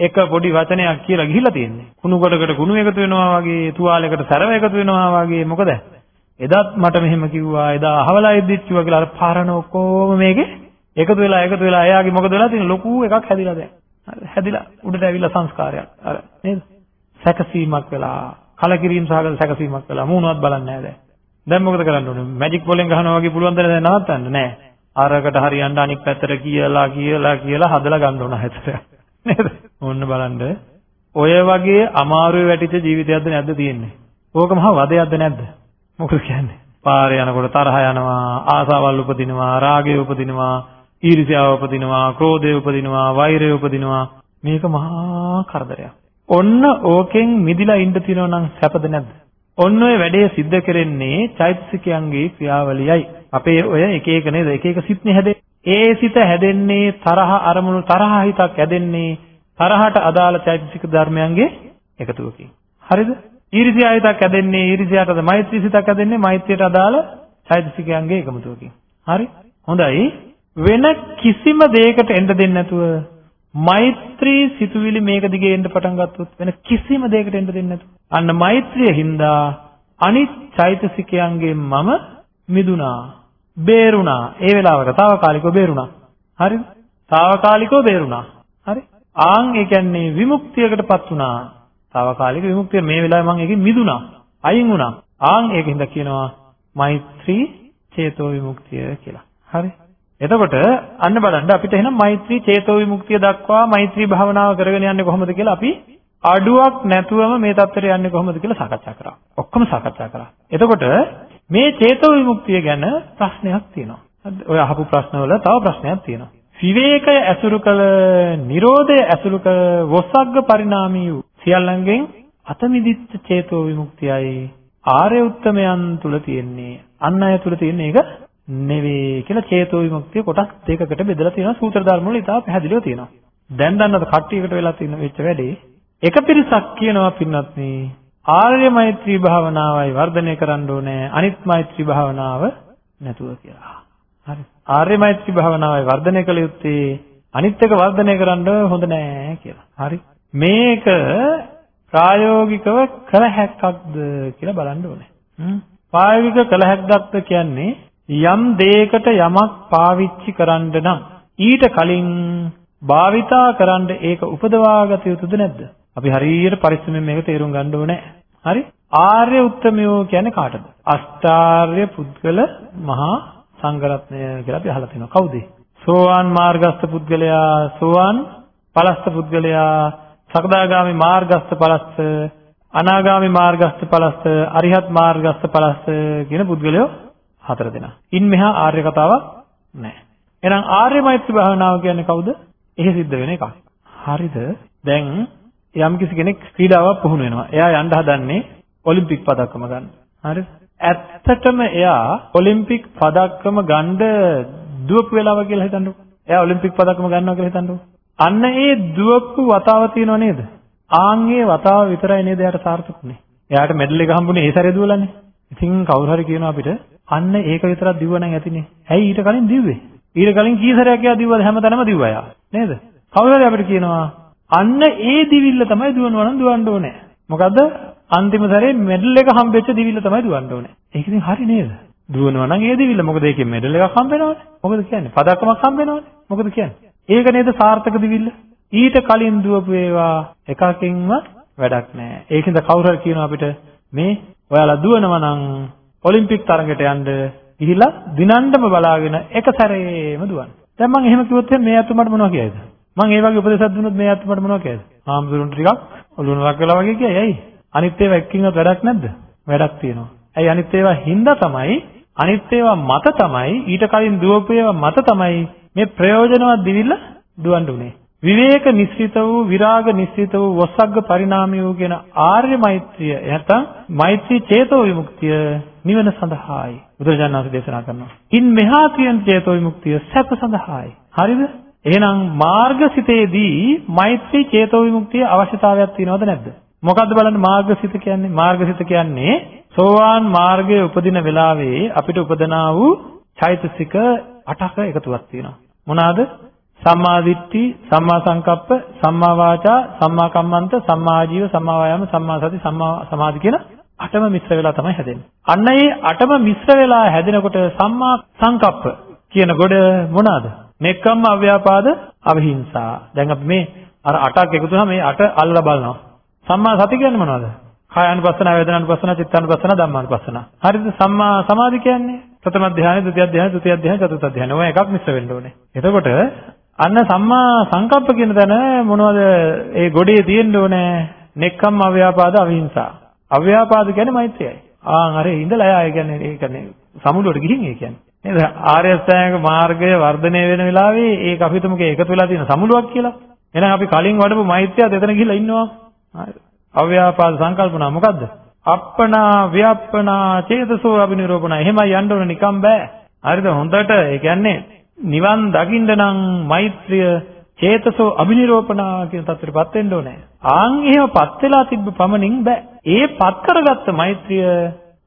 එක පොඩි වචනයක් කියලා ගිහිල්ලා තියෙන්නේ. කුණු කොටකට කුණු එකතු වෙනවා වගේ, තුවාලයකට සැරව එකතු වෙනවා වගේ මොකද? එදත් මට මෙහෙම කිව්වා, එදා අහවලා ඉද්දිත් කිව්වා කියලා අර පාරණ ඔක්කොම මේකේ එකතු වෙලා එකතු වෙලා එයාගේ මොකද වෙලා තියෙන්නේ? ලොකු එකක් හැදිලා දැන්. හැදිලා උඩට ඇවිල්ලා සංස්කාරයක්. අර නේද? සැකසීමක් වෙලා, කලකිරීම සහගත සැකසීමක් වෙලා මූණවත් බලන්නේ නැහැ දැන්. දැන් මොකද කරන්න ඕනේ? මැජික් බෝලෙන් ගහනවා වගේ පුළුවන් දැන නවත්තන්න නෑ. අරකට හරියන්න අනික් පැත්තට කියලා කියලා කියලා හදලා ගන්න ඕන හැතර. නේද? ඕන්න බලන්න. ඔය වගේ අමාරුවේ වැටිච්ච ජීවිතයක්ද නැද්ද තියෙන්නේ? ඕක මහා වදයක්ද නැද්ද? මොකද කියන්නේ? පාරේ යනකොට තරහ යනවා, ආසාවල් උපදිනවා, රාගය උපදිනවා, ඊර්ෂ්‍යාව උපදිනවා, ක්‍රෝධය උපදිනවා, වෛරය උපදිනවා. මේක මහා කරදරයක්. ඔන්න ඕකෙන් මිදිලා ඉන්න තියෙනවා නම් සැපද නැද්ද? ඔන්න ඔය වැඩේ සිද්ධ කරන්නේ චෛතසිකයන්ගේ ක්‍රියාවලියයි. අපේ ඔය එක එක නේද? එක එක සිත්නේ හැදෙන්නේ. ඒ සිත හැදෙන්නේ තරහ අරමුණු තරහ හිතක් හැදෙන්නේ තරහට අදාළ චෛතසික ධර්මයන්ගේ එකතුවකින්. හරිද? ඊර්ෂ්‍යා හිතක් හැදෙන්නේ ඊර්ෂ්‍යාටද මෛත්‍රී සිතක් හැදෙන්නේ මෛත්‍රියට අදාළ චෛතසිකයන්ගේ එකමුතුවකින්. හරි? හොඳයි. වෙන කිසිම දෙයකට එන්න දෙන්නේ නැතුව මෛත්‍රී සිතුවිලි මේක දිගේ එන්න පටන් ගත්තොත් වෙන කිසිම දෙයකට එන්න දෙන්නේ නැතු. අන්න මෛත්‍රිය හින්දා අනිත් චෛතසිකයන්ගේ මම මිදුණා. බේරුණා. ඒ වෙලාවට తాවකාලිකව බේරුණා. හරිද? తాවකාලිකව බේරුණා. හරි? ආන් ඒ කියන්නේ විමුක්තියකටපත් වුණා. తాවකාලික විමුක්තිය මේ වෙලාවේ මම ඒකෙන් මිදුණා. අයින් වුණා. ආන් ඒකින්ද කියනවා මෛත්‍රී චේතෝ විමුක්තිය කියලා. හරි? එතකොට අන්න බලන්න අපිට එහෙනම් මෛත්‍රී චේතෝ විමුක්තිය දක්වා මෛත්‍රී භාවනාව කරගෙන යන්නේ කොහොමද කියලා අපි අඩුවක් නැතුවම මේ தත්තර යන්නේ කොහොමද කියලා සාකච්ඡා කරා. ඔක්කොම සාකච්ඡා කරා. එතකොට මේ චේතෝ විමුක්තිය ගැන ප්‍රශ්නයක් තියෙනවා. ඔය අහපු ප්‍රශ්නවල තව ප්‍රශ්නයක් තියෙනවා. විවේකය ඇසුරු කළ, Nirodha ඇසුරු කළ වොසග්ග පරිණාමී වූ සියල්ලංගෙන් අතමිදිච්ච චේතෝ විමුක්තියයි ආර්ය උත්තමයන් තුල තියෙන්නේ. අන් අය තුල තියෙන්නේ ඒක නෙවෙයි කියලා චේතෝ විමුක්තිය කොටස් දෙකකට බෙදලා තියෙනවා සූත්‍ර ධර්ම වල ඉතාල පැහැදිලිව තියෙනවා. දැන් දන්නවද කට්ටියකට වෙලා තියෙන වෙච්ච වැඩේ? එක පිරිසක් කියනවා පින්වත්නි ආර්ය මෛත්‍රී භාවනාවයි වර්ධනය කරන්න ඕනේ අනිත් මෛත්‍රී භාවනාව නැතුව කියලා. හරි. ආර්ය මෛත්‍රී භාවනාවයි වර්ධනය කළ යුත්තේ අනිත් එක වර්ධනය කරන්න හොඳ නෑ කියලා. හරි. මේක ප්‍රායෝගිකව කළ හැක්කක්ද කියලා බලන්න ඕනේ. ප්‍රායෝගික කළ හැක්කක්ද කියන්නේ යම් දෙයකට යමක් පාවිච්චි කරන්න නම් ඊට කලින් භාවිතා කරන්න ඒක උපදවාගත යුතුද නැද්ද? අපි හරියට පරිස්සමෙන් මේක තේරුම් ගන්න ඕනේ. හරි? ආර්ය උත්තමයෝ කියන්නේ කාටද? අෂ්ටාර්ය පුද්ගල මහා සංඝරත්නය කියලා අපි අහලා තියෙනවා. කවුද? සෝවාන් මාර්ගස්ත පුද්ගලයා, සෝවාන් පලස්ත පුද්ගලයා, සකදාගාමි මාර්ගස්ත පලස්ත, අනාගාමි මාර්ගස්ත පලස්ත, අරිහත් මාර්ගස්ත පලස්ත කියන පුද්ගලයෝ හතර දෙනා. ඉන් මෙහා ආර්ය කතාවක් නැහැ. එහෙනම් ආර්ය මෛත්‍රී භාවනාව කියන්නේ කවුද? එහෙ සිද්ධ වෙන එකක්. හරිද? දැන් යම්කිසි කෙනෙක් ක්‍රීඩාවක් පුහුණු වෙනවා. එයා යන්න හදන්නේ ඔලිම්පික් පදක්කම ගන්න. හරිද? ඇත්තටම එයා ඔලිම්පික් පදක්කම ගන්න දුවපු වෙලාව කියලා හිතන්නකෝ. එයා ඔලිම්පික් පදක්කම ගන්නවා කියලා හිතන්නකෝ. අන්න ඒ දුවපු වතාව තියෙනව නේද? ආන්ගේ වතාව විතරයි නේද එයාට සාර්ථකුනේ. එයාට මෙඩල් එක හම්බුනේ ඒ සැරේ දුවලානේ. ඉතින් කවුරු හරි කියනවා අපිට අන්න ඒක විතරක් දිව්ව නම් ඇතිනේ. ඇයි ඊට කලින් දිව්වේ? ඊට කලින් කී සැරයක් යා දිව්වද හැමතැනම දිව්වා යා. නේද? කවුරු හරි අපිට කියනවා අන්න ඒ දිවිල්ල තමයි දුවනවා නම් දුවන්න ඕනේ. මොකද අන්තිම සැරේ මෙඩල් එක හම්බෙච්ච දිවිල්ල තමයි දුවන්න ඕනේ. ඒක ඉතින් හරි නේද? දුවනවා නම් ඒ දිවිල්ල මොකද ඒකෙන් මෙඩල් එකක් හම්බෙනවනේ. මොකද කියන්නේ? පදක්කමක් හම්බෙනවනේ. මොකද කියන්නේ? ඒක නේද සාර්ථක දිවිල්ල? ඊට කලින් දුවපු ඒවා එකකින්ම වැඩක් නැහැ. ඒකින්ද කවුරු හරි කියනවා අපිට මේ ඔයාලා දුවනවා නම් ඔලිම්පික් තරඟයට යන්න ගිහිලා දිනන්නම බලාගෙන එක සැරේම දුවන්න. දැන් මම එහෙම කිව්වොත් මේ අත මට මොනවා කියයිද? මම ඒ වගේ උපදේශයක් දුන්නොත් මේ අත මට මොනවා කියයිද? ආම්දුරුන්ට ටිකක් ඔලුණ වක් වෙලා වගේ කියයි. ඇයි? අනිත් ඒවා එක්කින්වත් වැඩක් නැද්ද? වැඩක් තියෙනවා. ඇයි අනිත් ඒවා හින්දා තමයි අනිත් ඒවා මත තමයි ඊට කලින් දුවපු ඒවා මත තමයි මේ ප්‍රයෝජනවත් දිවිල්ල දුවන්න උනේ. විවේක නිස්සිත වූ විරාග නිස්සිත වූ වසග්ග පරිණාමී වූ කියන ආර්ය මෛත්‍රිය නැත්නම් මෛත්‍රී චේතෝ විමුක්තිය නිවන සඳහායි බුදුරජාණන් වහන්සේ දේශනා කරනවා. ඉන් මෙහා තියෙන චේතෝ විමුක්තිය සැප සඳහායි. හරිද? එහෙනම් මාර්ගසිතේදී මෛත්‍රී චේතෝ විමුක්තිය අවශ්‍යතාවයක් තියෙනවද නැද්ද? මොකද්ද බලන්න මාර්ගසිත කියන්නේ? මාර්ගසිත කියන්නේ සෝවාන් මාර්ගයේ උපදින වෙලාවේ අපිට උපදනා වූ චෛතසික 8ක එකතුවක් තියෙනවා. මොනවාද? සම්මා දිට්ඨි, සම්මා සංකප්ප, සම්මා වාචා, සම්මා කම්මන්ත, සම්මා ආජීව, සම්මා වායාම, සම්මා සති, සම්මා සමාධි කියන අටම මිශ්‍ර වෙලා තමයි හැදෙන්නේ. අන්න ඒ අටම මිශ්‍ර වෙලා හැදෙනකොට සම්මා සංකප්ප කියන ගොඩ මොනවාද? මෙකම්ම අව්‍යාපාද අවහිංසා. දැන් අපි මේ අර අටක් එකතු වුණාම මේ අට අල්ලා බලනවා. සම්මා සති කියන්නේ මොනවද? කායानुපස්සන, වේදනානුපස්සන, චිත්තානුපස්සන, ධම්මානුපස්සන. හරිද? සම්මා සමාධි කියන්නේ ප්‍රථම ධානය, ද්විතිය ධානය, තෘතිය ධානය, චතුර්ථ ධානය. ඔය එකක් මිශ්‍ර වෙන්න ඕනේ. එතකොට අන්න සම්මා සංකප්ප කියන තැන මොනවද? ඒ ගොඩේ තියෙන්න ඕනේ. නෙක්ඛම් අව්‍යාපාද අවහිංසා. අව්‍යාපාද කියන්නේ මෛත්‍රියයි. ආන් අර ඉඳලා ආය කියන්නේ ඒ කියන්නේ සමුළුවට ගිහින් ඒ කියන්නේ. නේද? ආර්ය අෂ්ටාංග මාර්ගය වර්ධනය වෙන වෙලාවේ ඒක අපි හිතමුක එකතු වෙලා තියෙන සමුළුවක් කියලා. එහෙනම් අපි කලින් වඩපු මෛත්‍රියත් එතන ගිහිල්ලා ඉන්නවා. අව්‍යාපාද සංකල්පනා මොකද්ද? අප්පනා ව්‍යප්පනා චේතසෝ අබිනිරෝපණ. එහෙමයි යන්න ඕන නිකම් බෑ. හරිද? හොඳට ඒ කියන්නේ නිවන් දකින්න නම් මෛත්‍රිය චේතසෝ අබිනිරෝපණා කියන තත්ත්වයටපත් වෙන්න ඕනේ. ආන් එහෙමපත් වෙලා තිබ්බ පමණින් බෑ. ඒ පත් කරගත්ත මෛත්‍රිය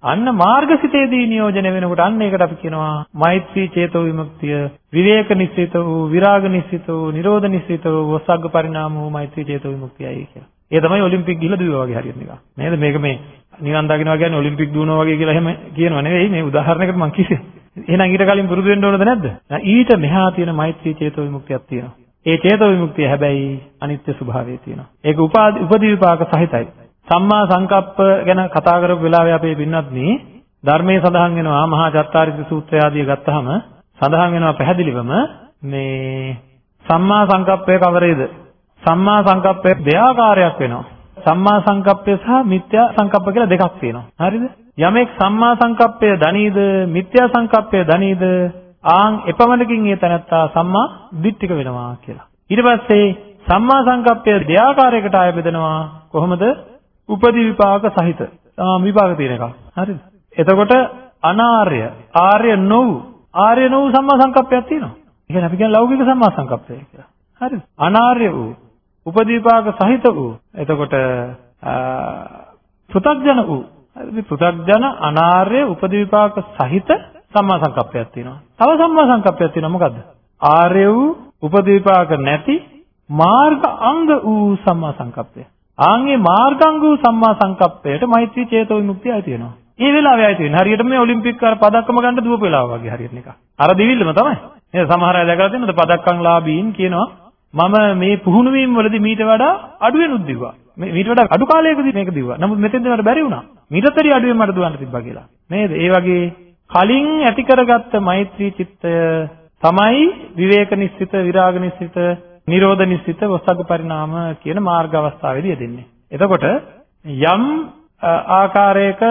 අන්න මාර්ගසිතේදී නියෝජනය වෙනකොට අන්න ඒකට අපි කියනවා මෛත්‍රී චේතෝ විමුක්තිය විවේක නිස්සිත වූ විරාග නිස්සිත වූ නිරෝධ නිස්සිත වූ වසග්ග පරිණාම වූ මෛත්‍රී චේතෝ විමුක්තියයි කියලා. ඒ තමයි ඔලිම්පික් ගිහිල්ලා දුවවා වගේ හරියට නිකන්. නේද? මේක මේ නිවන් දකින්නවා කියන්නේ ඔලිම්පික් දුවනවා වගේ කියලා එහෙම කියනව නෙවෙයි. මේ උදාහරණයකට මම කිව්වේ. එහෙනම් ඊට කලින් පුරුදු වෙන්න ඕනද නැද්ද? ඊට මෙහා තියෙන මෛත්‍රී චේතෝ විමුක්තියක් තියෙනවා. ඒ චේතෝ විමුක්තිය හැබැයි අනිත්‍ය ස්වභාවය තියෙනවා. ඒක උපදී විපාක සහිතයි. සම්මා සංකප්ප ගැන කතා කරපු වෙලාවේ අපේ පින්වත්නි ධර්මයේ සඳහන් වෙනවා මහා චත්තාරිස සූත්‍රය ආදිය ගත්තාම සඳහන් වෙනවා පැහැදිලිවම මේ සම්මා සංකප්පය කවරේද? සම්මා සංකප්පය දෙආකාරයක් වෙනවා. සම්මා සංකප්පය සහ මිත්‍යා සංකප්ප කියලා දෙකක් තියෙනවා. හරිද? යමෙක් සම්මා සංකප්පය දනීද මිත්‍යා සංකප්පය දනීද ආන් එපමණකින් ඒ තැනත්තා සම්මා දිට්ඨික වෙනවා කියලා. ඊට පස්සේ සම්මා සංකප්පය දෙආකාරයකට ආය බෙදනවා කොහොමද? උපදි විපාක සහිත. විපාක තියෙන එක. හරිද? එතකොට අනාර්ය, ආර්ය නොවු, ආර්ය නොවු සම්මා සංකප්පයක් තියෙනවා. ඒ කියන්නේ අපි කියන ලෞකික සම්මා සංකප්පය කියලා. හරිද? අනාර්ය වූ, උපදි විපාක සහිත වූ. එතකොට පෘථග්ජන වූ. හරිද? පෘථග්ජන අනාර්ය උපදි විපාක සහිත සම්මා සංකප්පයක් තියෙනවා. තව සම්මා සංකප්පයක් තියෙනවා මොකද්ද? ආර්ය වූ උපදීපාක නැති මාර්ග අංග වූ සම්මා සංකප්පය. ආන්ගේ මාර්ගාංග වූ සම්මා සංකප්පයට මෛත්‍රී චේතෝ විමුක්තිය ඇති වෙනවා. ඒ වෙලාවේ ඇති වෙන්නේ හරියට මේ ඔලිම්පික් අර පදක්කම ගන්න දුවපු වෙලාව වගේ හරියට නිකන්. අර දිවිල්ලම තමයි. නේද? සමහර අය දැකලා තියෙනවද පදක්කම් ලාභීන් කියනවා මම මේ පුහුණු වීම වලදී මීට වඩා අඩුවෙන් උද්දිව්වා. මීට වඩා අඩු කාලයකදී මේක දිව්වා. නමුත් මෙතෙන්දී මට බැරි වුණා. මීටතරි අඩුවෙන් මට දුවන්න තිබ්බා කියලා. නේද? ඒ වගේ කලින් ඇති කරගත්ත මෛත්‍රී චිත්තය තමයි විවේක නිස්සිත, විරාග නිස්සිත, නිරෝධ නිස්සිත, වසග්ග පරිණාම කියන මාර්ග අවස්ථාවේදී යෙදෙන්නේ. එතකොට යම් ආකාරයක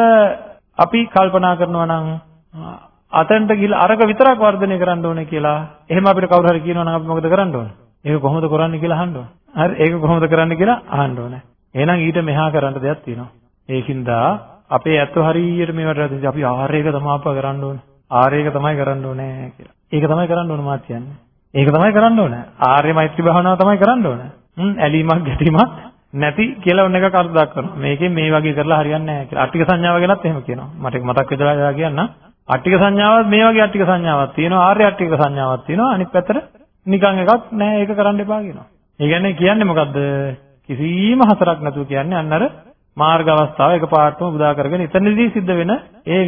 අපි කල්පනා කරනවා නම් අතෙන්ට ගිහලා අරක විතරක් වර්ධනය කරන්න ඕනේ කියලා එහෙම අපිට කවුරු හරි කියනවා නම් අපි මොකද කරන්න ඕනේ? ඒක කොහොමද කරන්නේ කියලා අහන්න ඕනේ. හරි ඒක කොහොමද කරන්න කියලා අහන්න ඕනේ. එහෙනම් ඊට මෙහා කරන්න දෙයක් තියෙනවා. ඒකින්දා අපේ ඇත්ත හරියට මේවට අපි ආරේක තමයි අප කරන්න ඕනේ. ආරේක තමයි කරන්න ඕනේ කියලා. ඒක තමයි කරන්න ඕනේ මාත් කියන්නේ. ඒක තමයි කරන්න ඕනේ. ආර්ය මෛත්‍රී භාවනාව තමයි කරන්න ඕනේ. හ්ම් ඇලීමක් ගැටීමක් නැති කියලා ඔන්න එකක් අර්ථ දක්වනවා. මේකෙන් මේ වගේ කරලා හරියන්නේ නැහැ කියලා. අට්ටික සංඥාව ගැනත් එහෙම කියනවා. මට මතක් වෙදලා කියන්න. අට්ටික සංඥාවත් මේ වගේ අට්ටික සංඥාවක් තියෙනවා. ආර්ය අට්ටික සංඥාවක් තියෙනවා. අනිත් පැත්තට නිකන් එකක් නැහැ. ඒක කරන්න එපා කියනවා. ඒ කියන්නේ කියන්නේ මොකද්ද? කිසිම හතරක් නැතුව කියන්නේ අන්න අර මාර්ග අවස්ථාව එකපාරටම උදා කරගෙන එතනදී සිද්ධ වෙන ඒ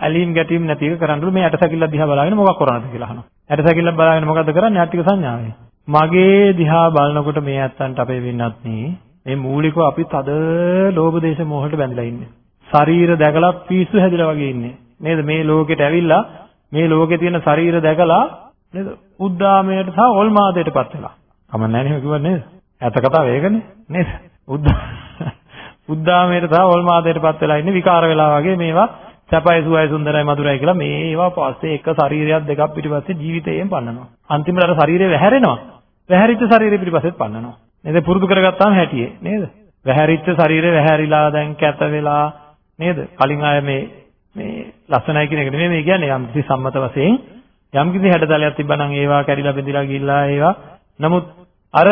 ඇලීම් ගැටීම් නැති එක කරන්න මේ ඇටසැකිල්ල දිහා බලාගෙන මොකක් කරනවද කියලා අහනවා. ඇටසැකිල්ල බලාගෙන මොකද්ද කරන්නේ? ආර්ථික සංඥාවේ. මගේ දිහා බලනකොට මේ ඇත්තන්ට අපේ වෙන්නත් මේ මූලිකව අපි තද ලෝභ දේශ මොහොතට බැඳලා ඉන්නේ. ශරීර දැකලා පිස්සු හැදිලා වගේ ඉන්නේ. නේද? මේ ලෝකෙට ඇවිල්ලා මේ ලෝකේ තියෙන ශරීර දැකලා නේද? උද්දාමයට සහ ඔල්මාදයටපත් වෙලා. කමන්නේ නැහැ නේද කිව්වා නේද? ඇත්ත කතාව ඒකනේ නේද? උද්දා උද්දාමයට සහ ඕල්මාදයටපත් වෙලා ඉන්නේ විකාර වෙලා වගේ මේවා සැපයි සුවයි සුන්දරයි මధుරයි කියලා මේ ඒවා පස්සේ එක ශරීරයක් දෙකක් පිටිපස්සේ ජීවිතයෙන් පන්නනවා. අන්තිමට අර ශරීරය වැහැරෙනවා. වැහැරිච්ච ශරීරය පිටිපස්සෙත් පන්නනවා. නේද? පුරුදු කරගත්තාම හැටියේ නේද? වැහැරිච්ච ශරීරය වැහැරිලා දැන් කැත වෙලා නේද? කලින් ආය මේ මේ ලස්සනයි කියන එක නෙමෙයි මේ කියන්නේ යම් කිසි සම්මත වශයෙන් යම් කිසි හැඩතලයක් තිබ්බනම් ඒවා කැඩිලා බෙදලා ගිහිල්ලා ඒවා නමුත් අර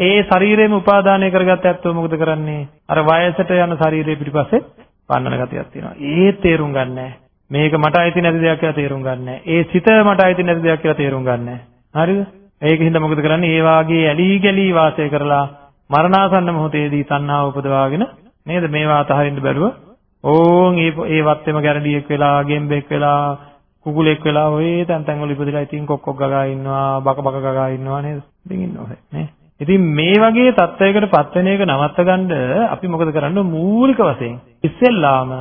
ඒ ශරීරෙම උපාදානය කරගත්ත ඇත්තෝ මොකද කරන්නේ? අර වයසට යන ශරීරය පිටිපස්සේ පන්නන ගතියක් තියෙනවා. ඒ තේරුම් ගන්නෑ. මේක මට අයිති නැති දෙයක් කියලා තේරුම් ගන්නෑ. ඒ සිත මට අයිති නැති දෙයක් කියලා තේරුම් ගන්නෑ. හරිද? ඒකින්ද මොකද කරන්නේ? ඒ වාගේ ඇලී ගැලී වාසය කරලා මරණාසන්න මොහොතේදී තණ්හාව උපදවාගෙන නේද මේවා අතහරින්න බැරුව ඕන් ඒ ඒ වත්තේම ගැරඩියෙක් වෙලා ගෙම්බෙක් වෙලා කුකුලෙක් වෙලා ඔය තැන් තැන් වල ඉපදලා ඉතින් කොක්කොක් ගගා ඉන්නවා බක බක ගගා ඉන්නවා නේද? ඉතින් ඉන්නවා නේ? ඉතින් මේ වගේ තත්වයකට පත් වෙන එක නවත්ත ගන්න අපි මොකද කරන්න? මූලික වශයෙන් ඉස්සෙල්ලාම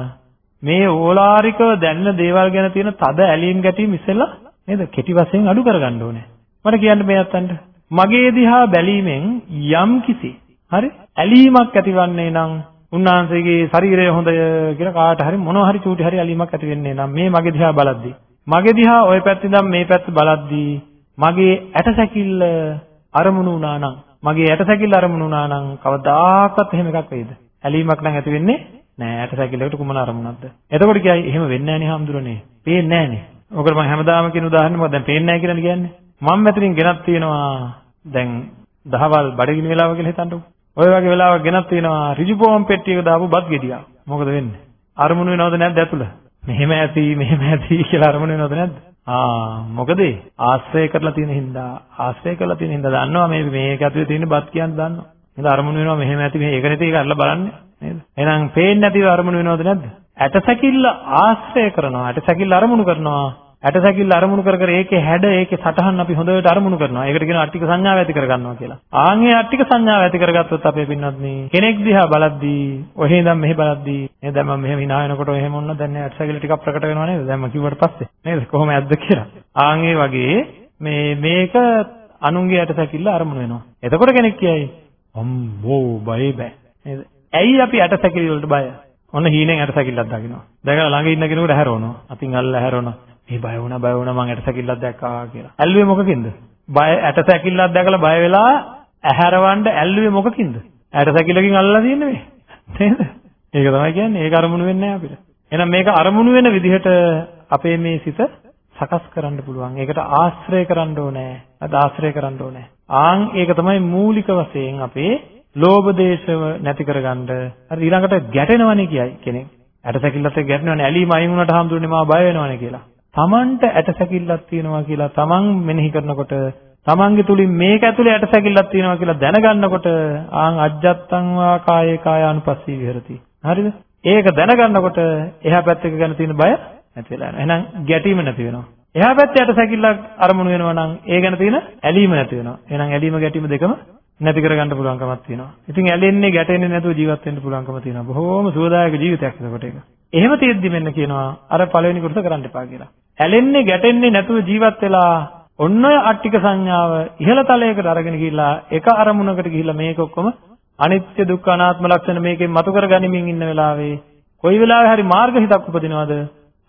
මේ ඕලාරිකව දැනන දේවල් ගැන තියෙන තද ඇලීම් ගැටීම් ඉස්සෙල්ලා නේද? කෙටි වශයෙන් අඩු කරගන්න ඕනේ. මට කියන්න මේ අතන්ට මගේ දිහා බැලීමෙන් යම් කිසි හරි ඇලීමක් ඇතිවන්නේ නම් උන්වහන්සේගේ ශරීරය හොඳය කියලා කාට හරි මොනවා හරි චූටි හරි ඇලීමක් ඇති වෙන්නේ නම් මේ මගේ දිහා බලද්දී මගේ දිහා ওই පැත්තේ ඉඳන් මේ පැත්ත බලද්දී මගේ ඇටසැකිල්ල අරමුණු වුණා නම් මගේ ඇටසැකිල්ල අරමුණු වුණා නම් කවදාකවත් එහෙම එකක් වෙයිද? ඇලීමක් නම් ඇති වෙන්නේ නෑ ඇටසැකිල්ලකට කුමන අරමුණක්ද? එතකොට කියයි එහෙම වෙන්නේ නෑනේ හාමුදුරනේ. පේන්නේ නෑනේ. ඔකට මම හැමදාම කියන උදාහරණයක් මොකද දැන් පේන්නේ නෑ කියලා කියන්නේ. මම මෙතනින් ගෙනත් තියෙනවා දැන් දහවල් බඩගිනි වෙලාව කියලා හිතන්නකෝ. ඔය වගේ වෙලාවක් ගෙනත් තියෙනවා ඍජුපෝම් පෙට්ටියක දාපු බත් ගෙඩියක්. මොකද වෙන්නේ? අරමුණු වෙනවද නැද්ද ඇතුළ? මෙහෙම ඇති මෙහෙම ඇති කියලා අරමුණු වෙනවද නැද්ද? ආ මොකද ආශ්‍රය කරලා තියෙන හින්දා ආශ්‍රය කරලා තියෙන හින්දා දන්නවා මේ මේක ඇතුලේ තියෙන බත් කියන්නේ දන්නවා. නේද අරමුණු වෙනවා මෙහෙම ඇති මේ ඒක නැති ඒක අරලා බලන්නේ නේද? එහෙනම් පේන්නේ නැතිව අරමුණු වෙනවද නැද්ද? ඇටසැකිල්ල ආශ්‍රය කරනවා. ඇටසැකිල්ල අරමුණු කරනවා. ඇටසැකිල්ල අරමුණු කර කර ඒකේ හැඩ ඒකේ සටහන් අපි හොඳට අරමුණු කරනවා. ඒකට කියනවා අට්ටික සංඥාව ඇති කරගන්නවා කියලා. ආන්ගේ අට්ටික සංඥාව ඇති කරගත්තොත් අපේ පින්නත් මේ කෙනෙක් දිහා බලද්දී ඔහේ ඉඳන් මෙහෙ බලද්දී නේද දැන් මම මෙහෙම hina වෙනකොට එහෙම වුණා දැන් ඇටසැකිල්ල ටිකක් ප්‍රකට වෙනවා නේද? දැන් මම කිව්වට පස්සේ නේද කොහොම ඇද්ද කියලා. ආන්ගේ වගේ මේ මේක අනුන්ගේ ඇටසැකිල්ල අරමුණු වෙනවා. එතකොට කෙනෙක් කියයි අම්මෝ බය බෑ නේද? ඇයි අපි ඇටසැකිලි වලට බය? ඔන්න හීනෙන් ඇටසැකිල්ලක් දකින්නවා. දැකලා ළඟ ඉන්න කෙනෙකුට හැරවනවා. අතින් අල්ල හැරවනවා. මේ බය වුණා බය වුණා මං ඇටසැකිල්ලක් දැක්කා කියලා. ඇල්ලුවේ මොකකින්ද? බය ඇටසැකිල්ලක් දැකලා බය වෙලා ඇහැරවන්න ඇල්ලුවේ මොකකින්ද? ඇටසැකිල්ලකින් අල්ලලා තියෙන්නේ මේ. නේද? ඒක තමයි කියන්නේ. ඒක අරමුණු වෙන්නේ නැහැ අපිට. එහෙනම් මේක අරමුණු වෙන විදිහට අපේ මේ සිත සකස් කරන්න පුළුවන්. ඒකට ආශ්‍රය කරන්න ඕනේ. අද ආශ්‍රය කරන්න ඕනේ. ආන් ඒක තමයි මූලික වශයෙන් අපේ ලෝභ දේශව නැති කරගන්න. හරි ඊළඟට ගැටෙනවනේ කියයි කෙනෙක්. ඇටසැකිල්ලත් ගැටෙනවනේ ඇලීම අයින් වුණාට හාමුදුරනේ මාව බය වෙනවනේ කියලා. තමන්ට ඇටසැකිල්ලක් තියෙනවා කියලා තමන් මෙනෙහි කරනකොට තමන්ගේ තුලින් මේක ඇතුලේ ඇටසැකිල්ලක් තියෙනවා කියලා දැනගන්නකොට ආන් අජ්ජත්තං වා කායේ කායානුපස්සී විහෙරති. හරිද? ඒක දැනගන්නකොට එහා පැත්තක ගැන තියෙන බය නැති වෙලා යනවා. එහෙනම් ගැටීම නැති වෙනවා. එහා පැත්තේ ඇටසැකිල්ලක් අරමුණු වෙනවා නම් ඒ ගැන තියෙන ඇලීම නැති වෙනවා. එහෙනම් ඇලීම ගැටීම දෙකම නැති කරගන්න පුළුවන්කමක් තියෙනවා. ඉතින් ඇලෙන්නේ ගැටෙන්නේ නැතුව ජීවත් වෙන්න පුළුවන්කම තියෙනවා. බොහෝම සුවදායක ජීවිතයක් එතකොට ඒක. එහෙම තියෙද්දි මෙන්න කියනවා අර පළවෙනි කොටස කරන්න එපා කියලා. ඇලෙන්නේ ගැටෙන්නේ නැතුව ජීවත් වෙලා ඔන්න ඔය අට්ටික සංඥාව ඉහළ තලයකට අරගෙන ගිහිල්ලා එක අරමුණකට ගිහිල්ලා මේක ඔක්කොම අනිත්‍ය දුක්ඛ අනාත්ම ලක්ෂණ මේකෙන් මතු කරගනිමින් ඉන්න වෙලාවේ කොයි වෙලාවෙ හරි මාර්ග හිතක් උපදිනවද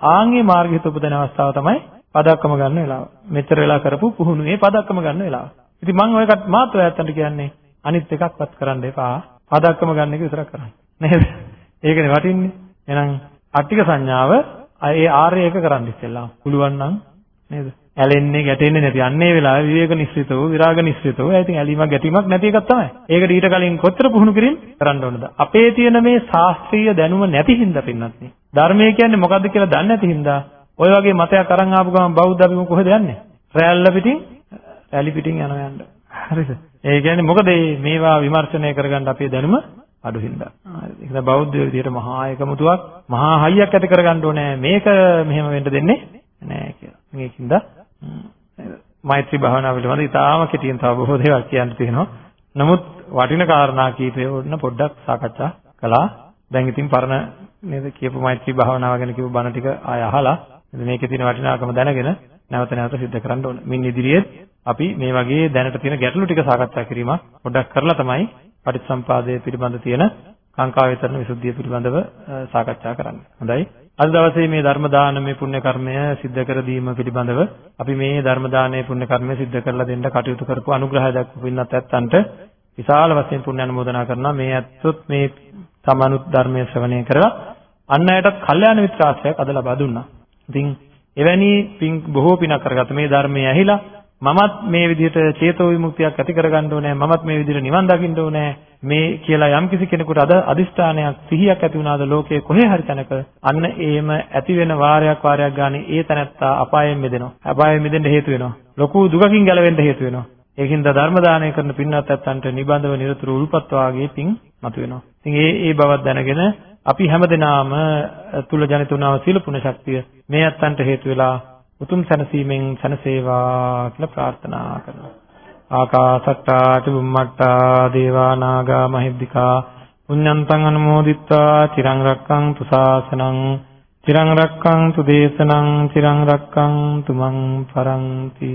ආන්ගේ මාර්ග හිත උපදින අවස්ථාව තමයි පදක්කම ගන්න වෙලාව. මෙතර වෙලා කරපු පුහුණුවේ පදක්කම ගන්න වෙලාව. ඉතින් මම ඔයකට මාත්‍ර ඇත්තන්ට කියන්නේ අනිත් එකක්වත් කරන්න එපා. පදක්කම ගන්න එක විතරක් කරන්න. නේද? ඒකනේ වටින්නේ. එහෙනම් අට්ටික සංඥාව ඒ ආර්ය එක කරන්න ඉස්සෙල්ලා. පුළුවන් නම් නේද? ඇලෙන්නේ ගැටෙන්නේ නැති. අන්නේ වෙලාවේ විවේක නිස්සිතව, විරාග නිස්සිතව. ඒ ඉතින් ඇලීමක් ගැටීමක් නැති එකක් තමයි. ඒකට ඊට කලින් කොතර පුහුණු කිරීම කරන්න ඕනද? අපේ තියෙන මේ ශාස්ත්‍රීය දැනුම නැති හින්දා පින්නත් නේ. ධර්මය කියන්නේ මොකද්ද කියලා දන්නේ නැති හින්දා ඔය වගේ මතයක් අරන් ආපු ගමන් බෞද්ධ අපි කොහෙද යන්නේ? රැල්ල පිටින් රැලි පිටින් යනවා යන්න. හරිද? ඒ කියන්නේ මොකද මේවා විමර්ශනය කරගන්න අපේ දැනුම අඩු හින්දා. ඒක තමයි බෞද්ධ විදියට මහා එකමුතුවක් මහා හයියක් ඇති කරගන්න ඕනේ. මේක මෙහෙම වෙන්න දෙන්නේ නැහැ කියලා. මේකින්ද මෛත්‍රී භාවනාව පිළිබඳව ඉතාලම කෙටියෙන් තව බොහෝ දේවල් කියන්න තියෙනවා. නමුත් වටින කාරණා කීපය වුණ පොඩ්ඩක් සාකච්ඡා කළා. දැන් ඉතින් පරණ නේද කියපු මෛත්‍රී භාවනාව ගැන කියපු බණ ටික ආය අහලා මේකේ තියෙන වටිනාකම දැනගෙන නැවත නැවත සිද්ධ කරන්න ඕන. මින් ඉදිරියේ අපි මේ වගේ දැනට තියෙන ගැටලු ටික සාකච්ඡා කිරීමක් පොඩ්ඩක් කරලා තමයි පටිච්චසම්පාදය පිළිබඳ තියෙන කාංකා වේතරණ විසුද්ධිය පිළිබඳව සාකච්ඡා කරන්න. හොඳයි. අද දවසේ මේ ධර්ම දානමය පුණ්‍ය කර්මය සිද්ධ කර දීම පිළිබඳව අපි මේ ධර්ම දානමය පුණ්‍ය කර්මය සිද්ධ කරලා දෙන්න කටයුතු කරපු අනුග්‍රහය දක්වපු පින්නත් ඇත්තන්ට විශාල වශයෙන් පුණ්‍ය අනුමෝදනා කරනවා මේ ඇත්තොත් මේ තමනුත් ධර්මයේ ශ්‍රවණය කරලා අන් අයටත් කල්යාණ මිත්‍ර ආශ්‍රයයක් අද ලබා දුන්නා. ඉතින් එවැනි පින් බොහෝ පිනක් කරගත්ත මේ ධර්මයේ ඇහිලා මමත් මේ විදිහට චේතෝ විමුක්තියක් ඇති කරගන්න ඕනේ. මමත් මේ විදිහට නිවන් දකින්න ඕනේ. මේ කියලා යම්කිසි කෙනෙකුට අද අදිෂ්ඨානයක් සිහියක් ඇති වුණාද ලෝකයේ කොහේ හරි තැනක අන්න ඒම ඇති වෙන වාරයක් වාරයක් ගානේ ඒ තැනත්තා අපායෙන් මිදෙනවා. අපායෙන් මිදෙන්න හේතු වෙනවා. ලොකු දුකකින් ගැලවෙන්න හේතු වෙනවා. ඒකින්ද ධර්ම දානය කරන පින්වත් ඇත්තන්ට නිබඳව නිරතුරු උල්පත් වාගේ පින් මතුවෙනවා. ඉතින් ඒ ඒ බවක් දැනගෙන අපි හැමදෙනාම තුල ජනිත වුණා සීල පුණ්‍ය ශක්තිය මේ ඇත්තන්ට හේතු වෙලා උතුම් සැනසීමෙන් සැනසේවා කියලා ප්‍රාර්ථනා කරනවා. ආකාසට්ටා චුම්මට්ටා දේවා නාග මහිද්దికා පුඤ්ඤන්තං අනුමෝදිත්වා චිරං රක්ඛන්තු ශාසනං චිරං රක්ඛන්තු දේශනං චිරං රක්ඛන්තු මං පරන්ති